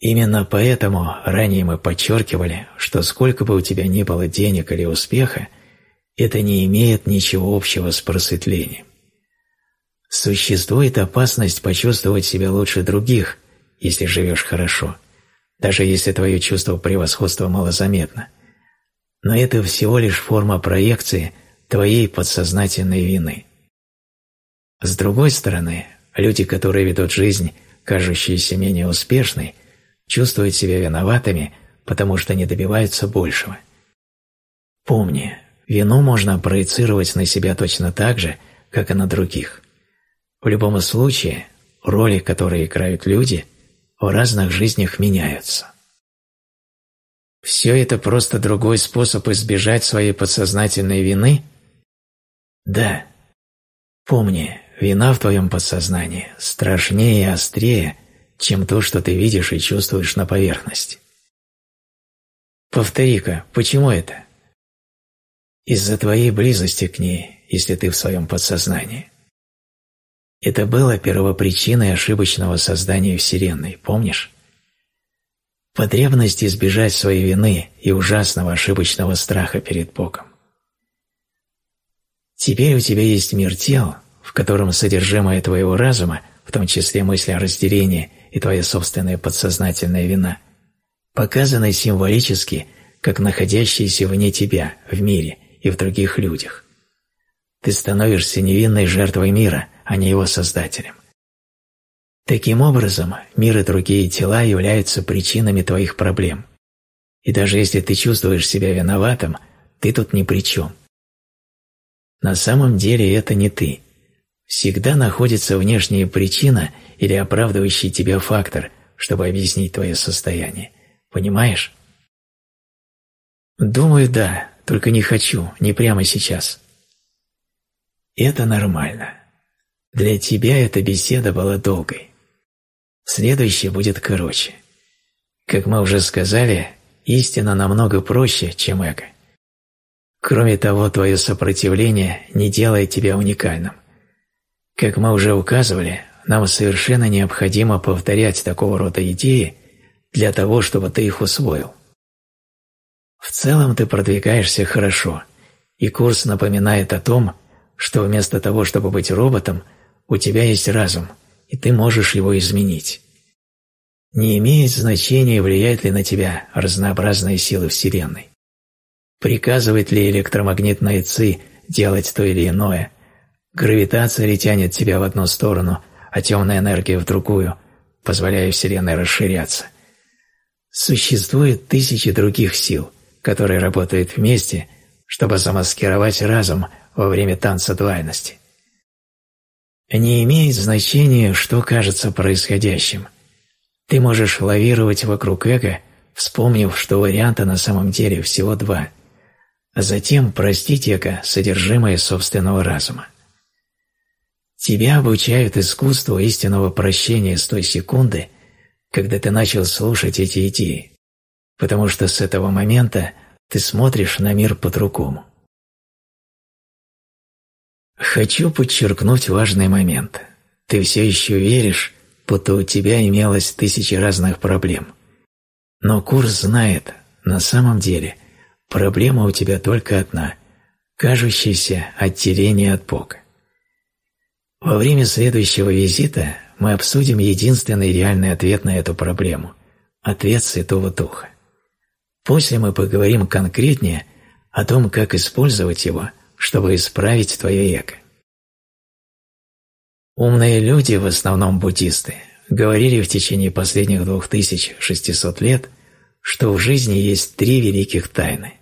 Именно поэтому ранее мы подчеркивали, что сколько бы у тебя ни было денег или успеха, это не имеет ничего общего с просветлением. Существует опасность почувствовать себя лучше других – если живешь хорошо, даже если твое чувство превосходства малозаметно. Но это всего лишь форма проекции твоей подсознательной вины. С другой стороны, люди, которые ведут жизнь, кажущуюся менее успешной, чувствуют себя виноватыми, потому что не добиваются большего. Помни, вину можно проецировать на себя точно так же, как и на других. В любом случае, роли, которые играют люди – в разных жизнях меняются. Все это просто другой способ избежать своей подсознательной вины? Да. Помни, вина в твоем подсознании страшнее и острее, чем то, что ты видишь и чувствуешь на поверхности. Повтори-ка, почему это? Из-за твоей близости к ней, если ты в своем подсознании. Это было первопричиной ошибочного создания Вселенной, помнишь? Потребность избежать своей вины и ужасного ошибочного страха перед Богом. Теперь у тебя есть мир тел, в котором содержимое твоего разума, в том числе мысли о разделении и твоя собственная подсознательная вина, показаны символически, как находящиеся вне тебя, в мире и в других людях. Ты становишься невинной жертвой мира – а не его создателем. Таким образом, мир и другие тела являются причинами твоих проблем. И даже если ты чувствуешь себя виноватым, ты тут ни при чем. На самом деле это не ты. Всегда находится внешняя причина или оправдывающий тебя фактор, чтобы объяснить твое состояние. Понимаешь? Думаю, да, только не хочу, не прямо сейчас. Это нормально. Для тебя эта беседа была долгой. Следующая будет короче. Как мы уже сказали, истина намного проще, чем эго. Кроме того, твое сопротивление не делает тебя уникальным. Как мы уже указывали, нам совершенно необходимо повторять такого рода идеи для того, чтобы ты их усвоил. В целом ты продвигаешься хорошо, и курс напоминает о том, что вместо того, чтобы быть роботом – у тебя есть разум, и ты можешь его изменить. Не имеет значения, влияют ли на тебя разнообразные силы Вселенной. Приказывает ли электромагнитная ЦИ делать то или иное, гравитация ли тянет тебя в одну сторону, а темная энергия в другую, позволяя Вселенной расширяться. Существует тысячи других сил, которые работают вместе, чтобы замаскировать разум во время танца двойности. Не имеет значения, что кажется происходящим. Ты можешь лавировать вокруг эго, вспомнив, что варианта на самом деле всего два, а затем простить эго содержимое собственного разума. Тебя обучают искусству истинного прощения с той секунды, когда ты начал слушать эти идеи, потому что с этого момента ты смотришь на мир по-другому. Хочу подчеркнуть важный момент. Ты все еще веришь, будто у тебя имелось тысячи разных проблем. Но курс знает, на самом деле, проблема у тебя только одна – кажущееся отделение от Бога. Во время следующего визита мы обсудим единственный реальный ответ на эту проблему – ответ Святого Духа. После мы поговорим конкретнее о том, как использовать его, чтобы исправить твое эго. Умные люди, в основном буддисты, говорили в течение последних 2600 лет, что в жизни есть три великих тайны.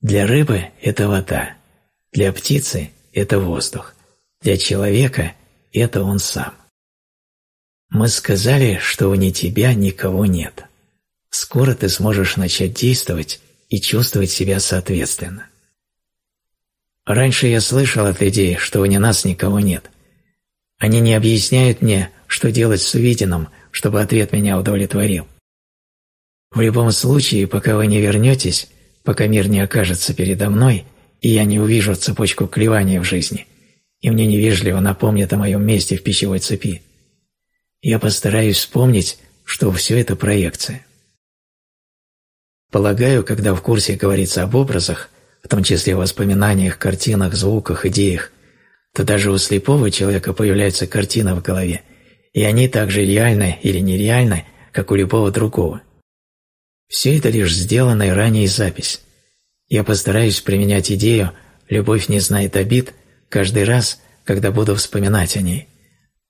Для рыбы – это вода, для птицы – это воздух, для человека – это он сам. Мы сказали, что вне тебя никого нет. Скоро ты сможешь начать действовать и чувствовать себя соответственно. Раньше я слышал от людей, что вне нас никого нет. Они не объясняют мне, что делать с увиденным, чтобы ответ меня удовлетворил. В любом случае, пока вы не вернетесь, пока мир не окажется передо мной, и я не увижу цепочку клевания в жизни, и мне невежливо напомнят о моем месте в пищевой цепи, я постараюсь вспомнить, что все это проекция. Полагаю, когда в курсе говорится об образах, в том числе воспоминаниях, картинах, звуках, идеях, то даже у слепого человека появляется картина в голове, и они так же реальны или нереальны, как у любого другого. Все это лишь сделанная ранее запись. Я постараюсь применять идею «любовь не знает обид» каждый раз, когда буду вспоминать о ней.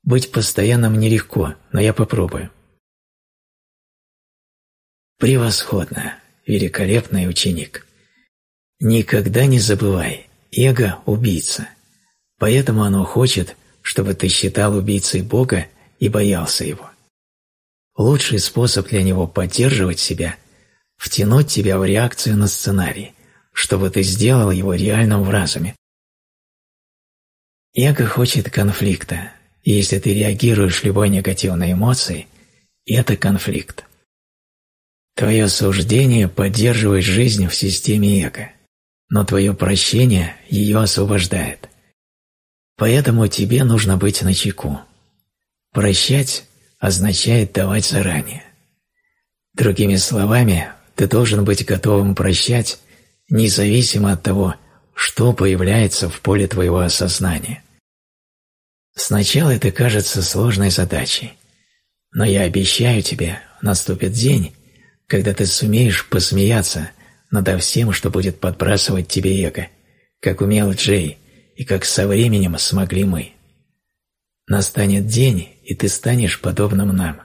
Быть постоянным нелегко, но я попробую. Превосходно, великолепный ученик. Никогда не забывай, эго – убийца. Поэтому оно хочет, чтобы ты считал убийцей Бога и боялся его. Лучший способ для него поддерживать себя – втянуть тебя в реакцию на сценарий, чтобы ты сделал его реальным в разуме. Эго хочет конфликта, и если ты реагируешь любой негативной эмоцией, это конфликт. Твое суждение поддерживает жизнь в системе эго но твое прощение ее освобождает. Поэтому тебе нужно быть начеку. Прощать означает давать заранее. Другими словами, ты должен быть готовым прощать, независимо от того, что появляется в поле твоего осознания. Сначала это кажется сложной задачей, но я обещаю тебе, наступит день, когда ты сумеешь посмеяться – надо всем, что будет подбрасывать тебе эго, как умел Джей и как со временем смогли мы. Настанет день, и ты станешь подобным нам.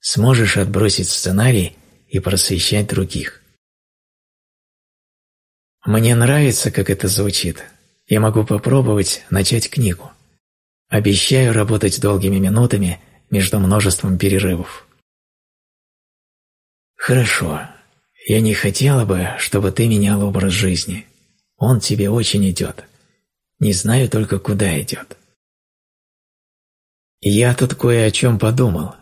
Сможешь отбросить сценарий и просвещать других. Мне нравится, как это звучит. Я могу попробовать начать книгу. Обещаю работать долгими минутами между множеством перерывов. Хорошо, я не хотела бы, чтобы ты менял образ жизни. Он тебе очень идет. Не знаю только, куда идет. Я тут кое о чем подумал.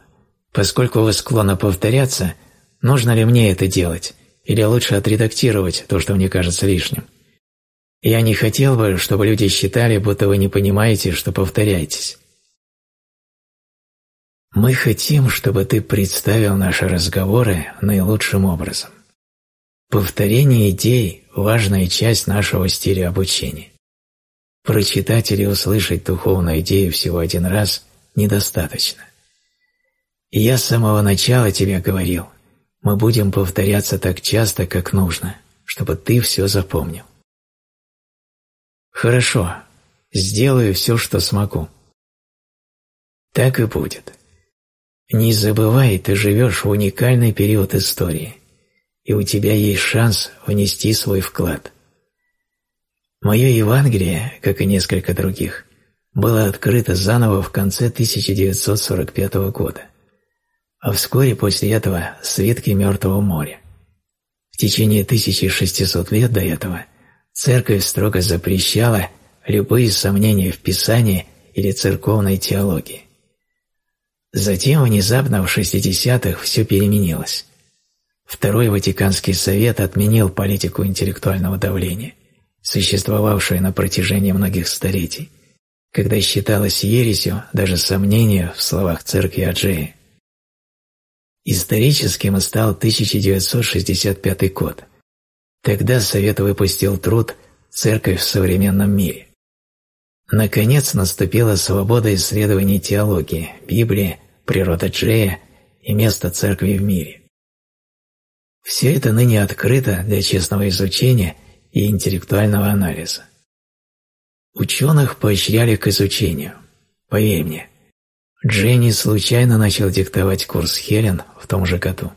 Поскольку вы склонны повторяться, нужно ли мне это делать, или лучше отредактировать то, что мне кажется лишним? Я не хотел бы, чтобы люди считали, будто вы не понимаете, что повторяетесь. Мы хотим, чтобы ты представил наши разговоры наилучшим образом. Повторение идей – важная часть нашего стиля обучения. Прочитать или услышать духовную идею всего один раз недостаточно. И я с самого начала тебе говорил, мы будем повторяться так часто, как нужно, чтобы ты все запомнил. Хорошо, сделаю все, что смогу. Так и будет. Не забывай, ты живешь в уникальный период истории – и у тебя есть шанс внести свой вклад. Мое Евангелие, как и несколько других, было открыто заново в конце 1945 года, а вскоре после этого свитки Мертвого моря. В течение 1600 лет до этого церковь строго запрещала любые сомнения в Писании или церковной теологии. Затем внезапно в 60-х все переменилось. Второй Ватиканский совет отменил политику интеллектуального давления, существовавшую на протяжении многих столетий, когда считалось ересью даже сомнение в словах церкви Аджеи. Историческим стал 1965 год. Тогда Совет выпустил труд «Церковь в современном мире». Наконец наступила свобода исследований теологии, Библии, природа Джея и место церкви в мире. Все это ныне открыто для честного изучения и интеллектуального анализа. Ученых поощряли к изучению. Поверь мне, Дженни случайно начал диктовать курс Хелен в том же году.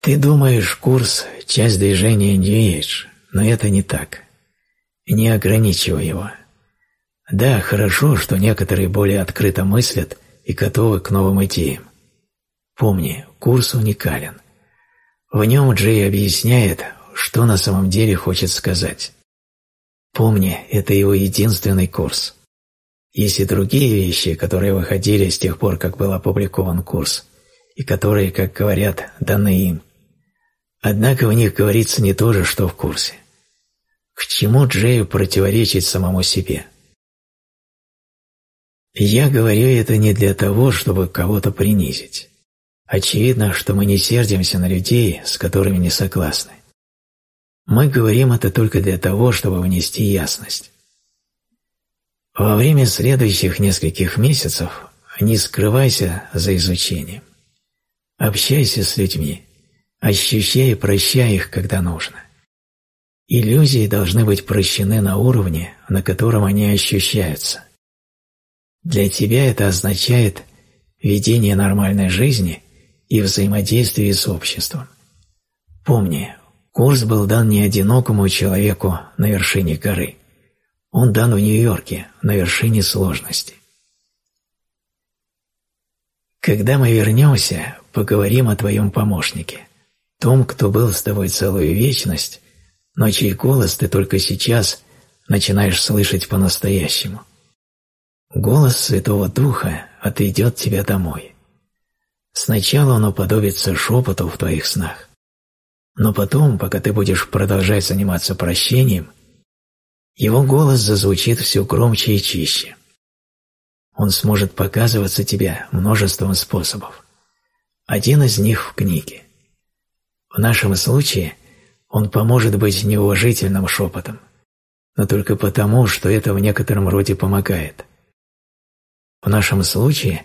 Ты думаешь, курс – часть движения New Age, но это не так. Не ограничивай его. Да, хорошо, что некоторые более открыто мыслят и готовы к новым идеям. Помни, курс уникален. В нем Джей объясняет, что на самом деле хочет сказать. Помни, это его единственный курс. Есть и другие вещи, которые выходили с тех пор, как был опубликован курс, и которые, как говорят, даны им. Однако в них говорится не то же, что в курсе. К чему Джею противоречить самому себе? Я говорю это не для того, чтобы кого-то принизить. Очевидно, что мы не сердимся на людей, с которыми не согласны. Мы говорим это только для того, чтобы внести ясность. Во время следующих нескольких месяцев не скрывайся за изучением. Общайся с людьми, ощущай и прощай их, когда нужно. Иллюзии должны быть прощены на уровне, на котором они ощущаются. Для тебя это означает ведение нормальной жизни и взаимодействие с обществом. Помни, Курс был дан не одинокому человеку на вершине горы. Он дан в Нью-Йорке, на вершине сложности. Когда мы вернемся, поговорим о твоем помощнике, том, кто был с тобой целую вечность, но чей голос ты только сейчас начинаешь слышать по-настоящему. Голос Святого Духа отведет тебя домой. Сначала он уподобится шепоту в твоих снах. Но потом, пока ты будешь продолжать заниматься прощением, его голос зазвучит все громче и чище. Он сможет показываться тебе множеством способов. Один из них в книге. В нашем случае он поможет быть неуважительным шепотом, но только потому, что это в некотором роде помогает. В нашем случае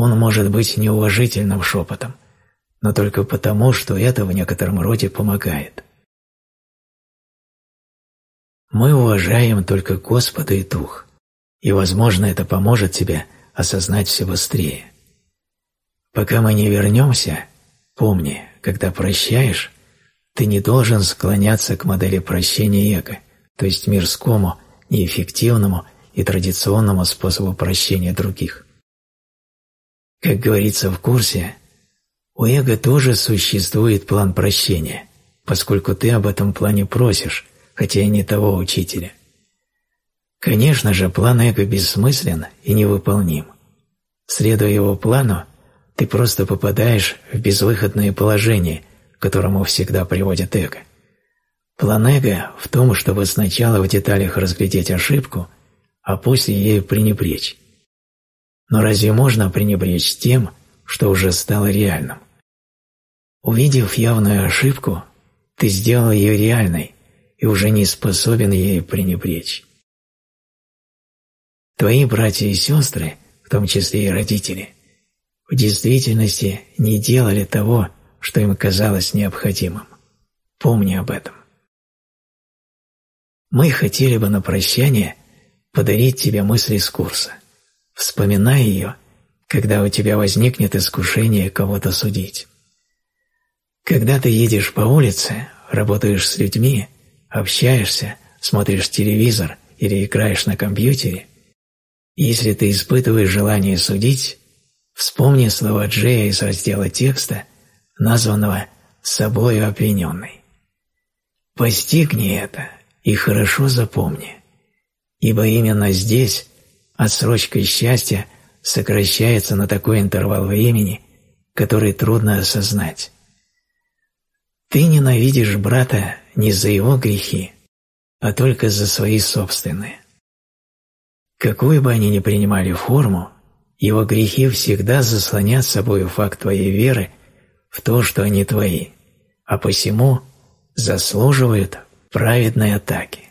он может быть неуважительным шепотом, но только потому, что это в некотором роде помогает. Мы уважаем только Господа и Дух, и, возможно, это поможет тебе осознать все быстрее. Пока мы не вернемся, помни, когда прощаешь, ты не должен склоняться к модели прощения эго, то есть мирскому, неэффективному и традиционному способу прощения других. Как говорится в курсе, у эго тоже существует план прощения, поскольку ты об этом плане просишь, хотя и не того учителя. Конечно же, план эго бессмыслен и невыполним. Следуя его плану, ты просто попадаешь в безвыходное положение, к которому всегда приводит эго. План эго в том, чтобы сначала в деталях разглядеть ошибку, а после ею пренебречь. Но разве можно пренебречь тем, что уже стало реальным? Увидев явную ошибку, ты сделал ее реальной и уже не способен ею пренебречь. Твои братья и сестры, в том числе и родители, в действительности не делали того, что им казалось необходимым. Помни об этом. Мы хотели бы на прощание подарить тебе мысли с курса. Вспоминай ее, когда у тебя возникнет искушение кого-то судить. Когда ты едешь по улице, работаешь с людьми, общаешься, смотришь телевизор или играешь на компьютере, если ты испытываешь желание судить, вспомни слова Джея из раздела текста, названного «собою обвиненный». Постигни это и хорошо запомни. ибо именно здесь отсрочка счастья сокращается на такой интервал времени, который трудно осознать. Ты ненавидишь брата не за его грехи, а только за свои собственные. Какую бы они ни принимали форму, его грехи всегда заслонят собой факт твоей веры в то, что они твои, а посему заслуживают праведной атаки.